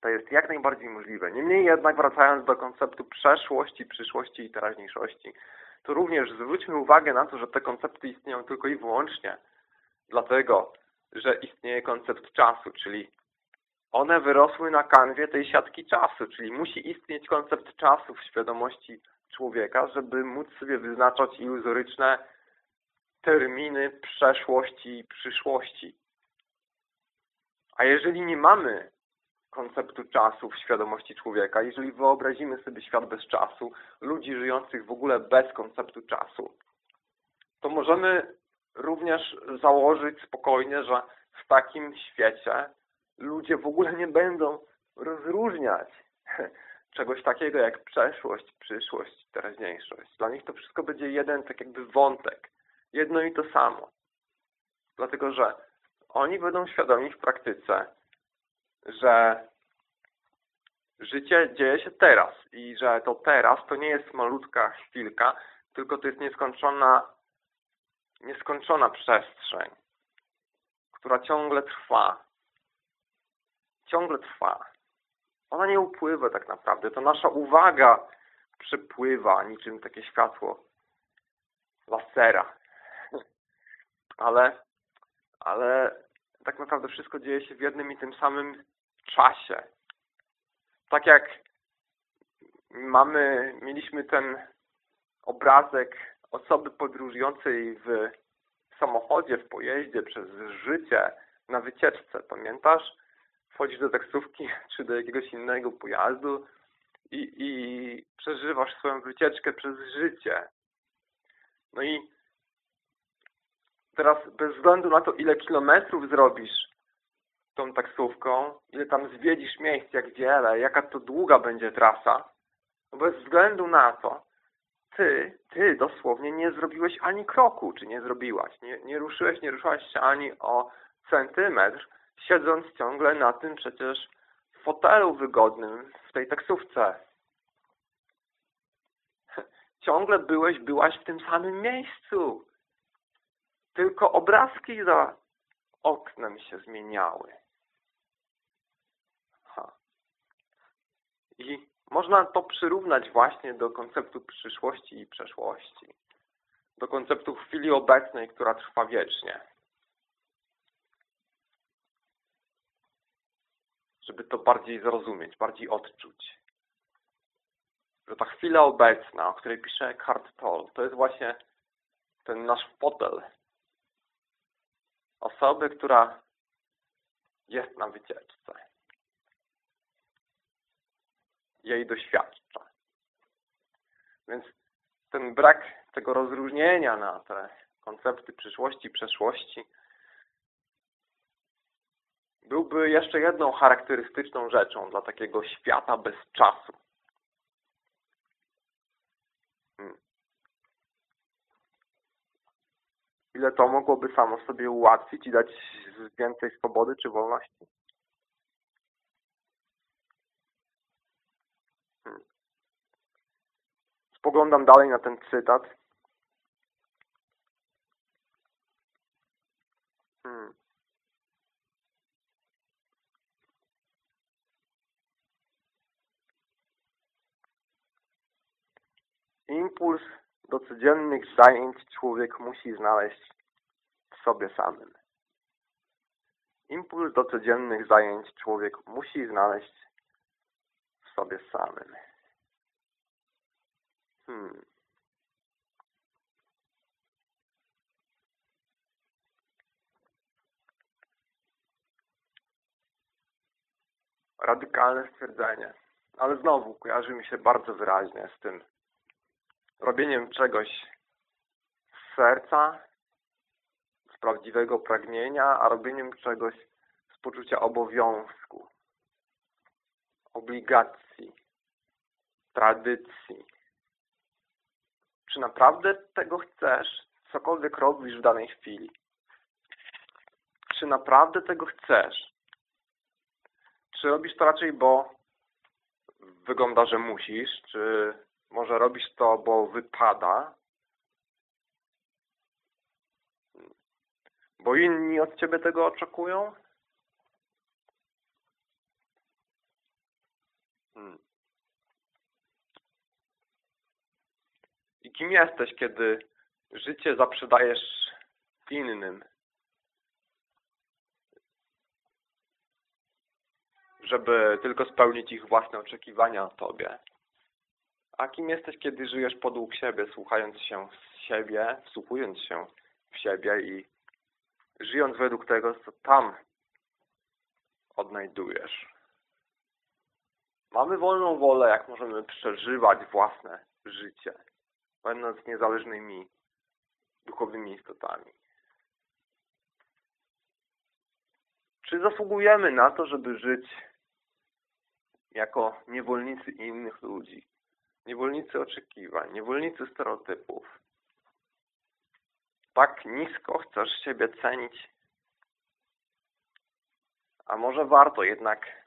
To jest jak najbardziej możliwe. Niemniej jednak wracając do konceptu przeszłości, przyszłości i teraźniejszości, to również zwróćmy uwagę na to, że te koncepty istnieją tylko i wyłącznie dlatego, że istnieje koncept czasu, czyli one wyrosły na kanwie tej siatki czasu, czyli musi istnieć koncept czasu w świadomości człowieka, żeby móc sobie wyznaczać iluzoryczne terminy przeszłości i przyszłości. A jeżeli nie mamy konceptu czasu w świadomości człowieka, jeżeli wyobrazimy sobie świat bez czasu, ludzi żyjących w ogóle bez konceptu czasu, to możemy również założyć spokojnie, że w takim świecie ludzie w ogóle nie będą rozróżniać czegoś takiego jak przeszłość, przyszłość, teraźniejszość. Dla nich to wszystko będzie jeden tak jakby wątek. Jedno i to samo. Dlatego, że oni będą świadomi w praktyce, że życie dzieje się teraz i że to teraz to nie jest malutka chwilka, tylko to jest nieskończona nieskończona przestrzeń, która ciągle trwa. Ciągle trwa. Ona nie upływa tak naprawdę. To nasza uwaga przepływa niczym takie światło lasera. Ale, ale tak naprawdę wszystko dzieje się w jednym i tym samym czasie. Tak jak mamy, mieliśmy ten obrazek osoby podróżującej w samochodzie, w pojeździe, przez życie, na wycieczce, pamiętasz? Wchodzisz do taksówki czy do jakiegoś innego pojazdu i, i przeżywasz swoją wycieczkę przez życie. No i teraz bez względu na to, ile kilometrów zrobisz tą taksówką, ile tam zwiedzisz miejsc, jak wiele, jaka to długa będzie trasa, Bez względu na to, ty, ty dosłownie nie zrobiłeś ani kroku, czy nie zrobiłaś. Nie, nie ruszyłeś, nie ruszyłaś się ani o centymetr, siedząc ciągle na tym przecież fotelu wygodnym w tej taksówce. Ciągle byłeś, byłaś w tym samym miejscu. Tylko obrazki za oknem się zmieniały. Ha. I można to przyrównać właśnie do konceptu przyszłości i przeszłości. Do konceptu chwili obecnej, która trwa wiecznie. Żeby to bardziej zrozumieć, bardziej odczuć. Że ta chwila obecna, o której pisze Eckhart Tolle, to jest właśnie ten nasz fotel. Osoby, która jest na wycieczce jej doświadcza. Więc ten brak tego rozróżnienia na te koncepty przyszłości, przeszłości byłby jeszcze jedną charakterystyczną rzeczą dla takiego świata bez czasu. Hmm. Ile to mogłoby samo sobie ułatwić i dać więcej swobody czy wolności? spoglądam dalej na ten cytat. Hmm. Impuls do codziennych zajęć człowiek musi znaleźć w sobie samym. Impuls do codziennych zajęć człowiek musi znaleźć w sobie samym. Hmm. Radykalne stwierdzenie. Ale znowu kojarzy mi się bardzo wyraźnie z tym robieniem czegoś z serca, z prawdziwego pragnienia, a robieniem czegoś z poczucia obowiązku, obligacji, tradycji. Czy naprawdę tego chcesz? Cokolwiek robisz w danej chwili. Czy naprawdę tego chcesz? Czy robisz to raczej, bo wygląda, że musisz? Czy może robisz to, bo wypada? Bo inni od Ciebie tego oczekują? Hmm. I kim jesteś, kiedy życie zaprzedajesz innym? Żeby tylko spełnić ich własne oczekiwania o Tobie. A kim jesteś, kiedy żyjesz podług siebie, słuchając się siebie, wsłuchując się w siebie i żyjąc według tego, co tam odnajdujesz. Mamy wolną wolę, jak możemy przeżywać własne życie będąc niezależnymi duchowymi istotami. Czy zasługujemy na to, żeby żyć jako niewolnicy innych ludzi, niewolnicy oczekiwań, niewolnicy stereotypów? Tak nisko chcesz siebie cenić? A może warto jednak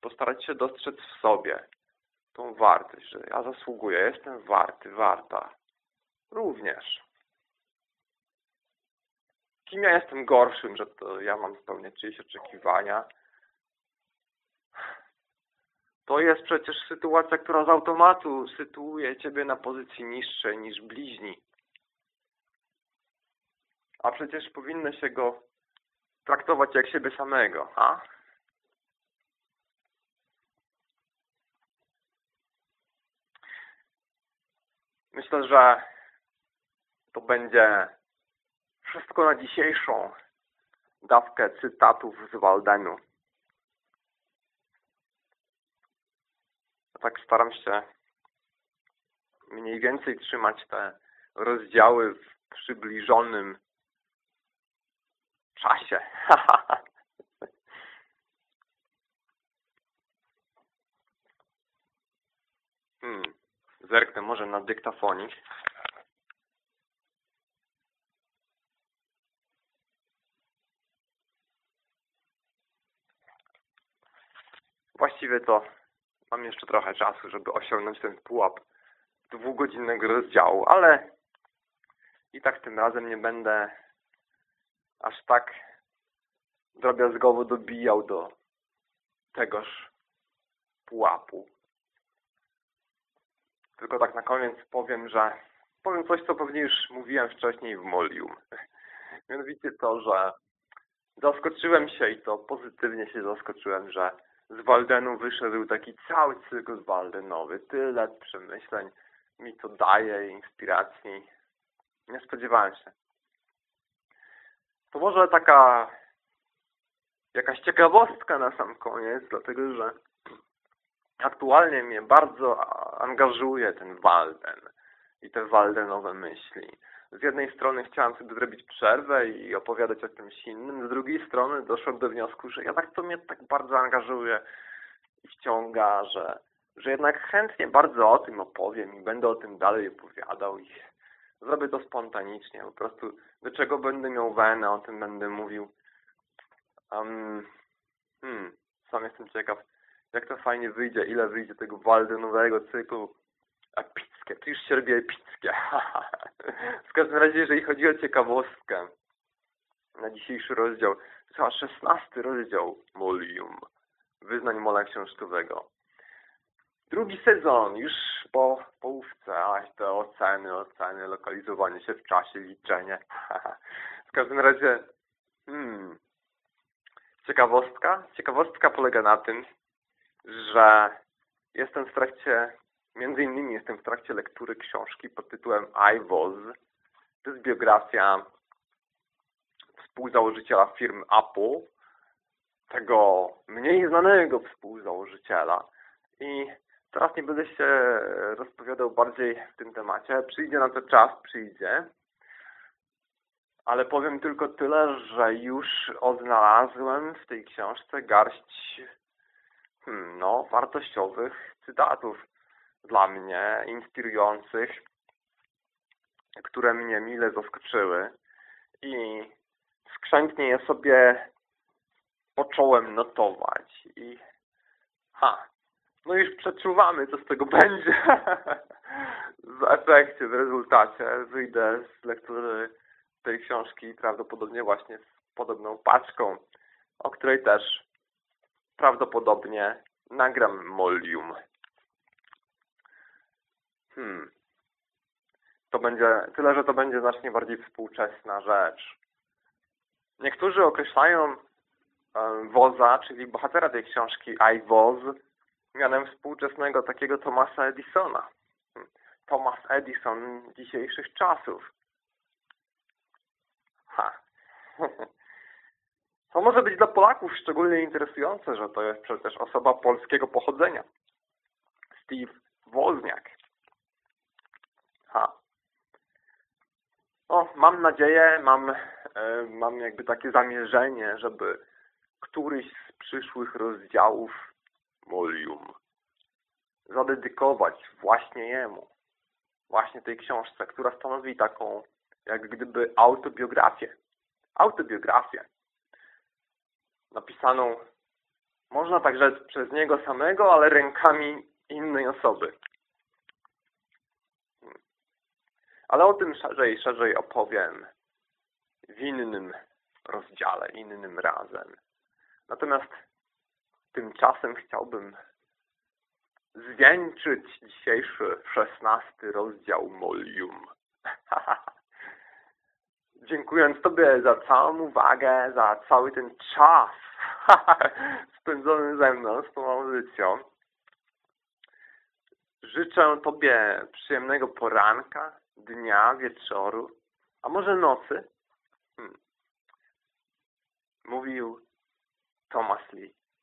postarać się dostrzec w sobie tą wartość, że ja zasługuję, jestem warty, warta. Również. Kim ja jestem gorszym, że to ja mam spełniać czyjeś oczekiwania? To jest przecież sytuacja, która z automatu sytuuje Ciebie na pozycji niższej niż bliźni. A przecież powinno się go traktować jak siebie samego, a? Myślę, że to będzie wszystko na dzisiejszą dawkę cytatów z Waldenu. Tak staram się mniej więcej trzymać te rozdziały w przybliżonym czasie. hmm. zerknę może na dyktafonik. Właściwie to mam jeszcze trochę czasu, żeby osiągnąć ten pułap dwugodzinnego rozdziału, ale i tak tym razem nie będę aż tak drobiazgowo dobijał do tegoż pułapu. Tylko tak na koniec powiem, że powiem coś, co pewnie już mówiłem wcześniej w Molium. Mianowicie to, że zaskoczyłem się i to pozytywnie się zaskoczyłem, że z Waldenu wyszedł taki cały cykl Waldenowy. Tyle przemyśleń mi to daje, inspiracji. Nie spodziewałem się. To może taka jakaś ciekawostka na sam koniec, dlatego że aktualnie mnie bardzo angażuje ten Walden i te Waldenowe myśli. Z jednej strony chciałem sobie zrobić przerwę i opowiadać o czymś innym, z drugiej strony doszłem do wniosku, że jednak to mnie tak bardzo angażuje i wciąga, że, że jednak chętnie bardzo o tym opowiem i będę o tym dalej opowiadał i zrobię to spontanicznie, po prostu do czego będę miał wenę, o tym będę mówił. Um, hmm, sam jestem ciekaw, jak to fajnie wyjdzie, ile wyjdzie tego waldenowego cyklu. Epickie, to już się robi epickie. w każdym razie, jeżeli chodzi o ciekawostkę na dzisiejszy rozdział, to chyba szesnasty rozdział Molium, wyznań Mola Książkowego. Drugi sezon, już po połówce, a te oceny, oceny, lokalizowanie się w czasie, liczenie. w każdym razie, hmm, ciekawostka. Ciekawostka polega na tym, że jestem w trakcie, między innymi jestem w trakcie lektury książki pod tytułem I Was. To jest biografia współzałożyciela firmy Apple, tego mniej znanego współzałożyciela. I teraz nie będę się rozpowiadał bardziej w tym temacie. Przyjdzie na to czas, przyjdzie. Ale powiem tylko tyle, że już odnalazłem w tej książce garść hmm, no, wartościowych cytatów dla mnie, inspirujących, które mnie mile zaskoczyły i skrzętnie je sobie począłem notować i ha, no już przeczuwamy, co z tego będzie w efekcie, w rezultacie. Wyjdę z lektury tej książki prawdopodobnie właśnie z podobną paczką, o której też prawdopodobnie nagram Molium. Hmm. To będzie, tyle, że to będzie znacznie bardziej współczesna rzecz. Niektórzy określają Woza, czyli bohatera tej książki I Woz, mianem współczesnego takiego Thomasa Edisona. Hmm. Thomas Edison dzisiejszych czasów. Ha. To może być dla Polaków szczególnie interesujące, że to jest przecież osoba polskiego pochodzenia. Steve Wozniak. Ha. O, mam nadzieję, mam, e, mam jakby takie zamierzenie, żeby któryś z przyszłych rozdziałów Molium zadedykować właśnie jemu. Właśnie tej książce, która stanowi taką jak gdyby autobiografię. Autobiografię napisaną, można tak rzec, przez niego samego, ale rękami innej osoby. Ale o tym szerzej, szerzej opowiem w innym rozdziale, innym razem. Natomiast tymczasem chciałbym zwieńczyć dzisiejszy szesnasty rozdział Molium. Dziękując Tobie za całą uwagę, za cały ten czas spędzony ze mną, z tą audycją. Życzę Tobie przyjemnego poranka, dnia, wieczoru, a może nocy. Hmm. Mówił Thomas Lee.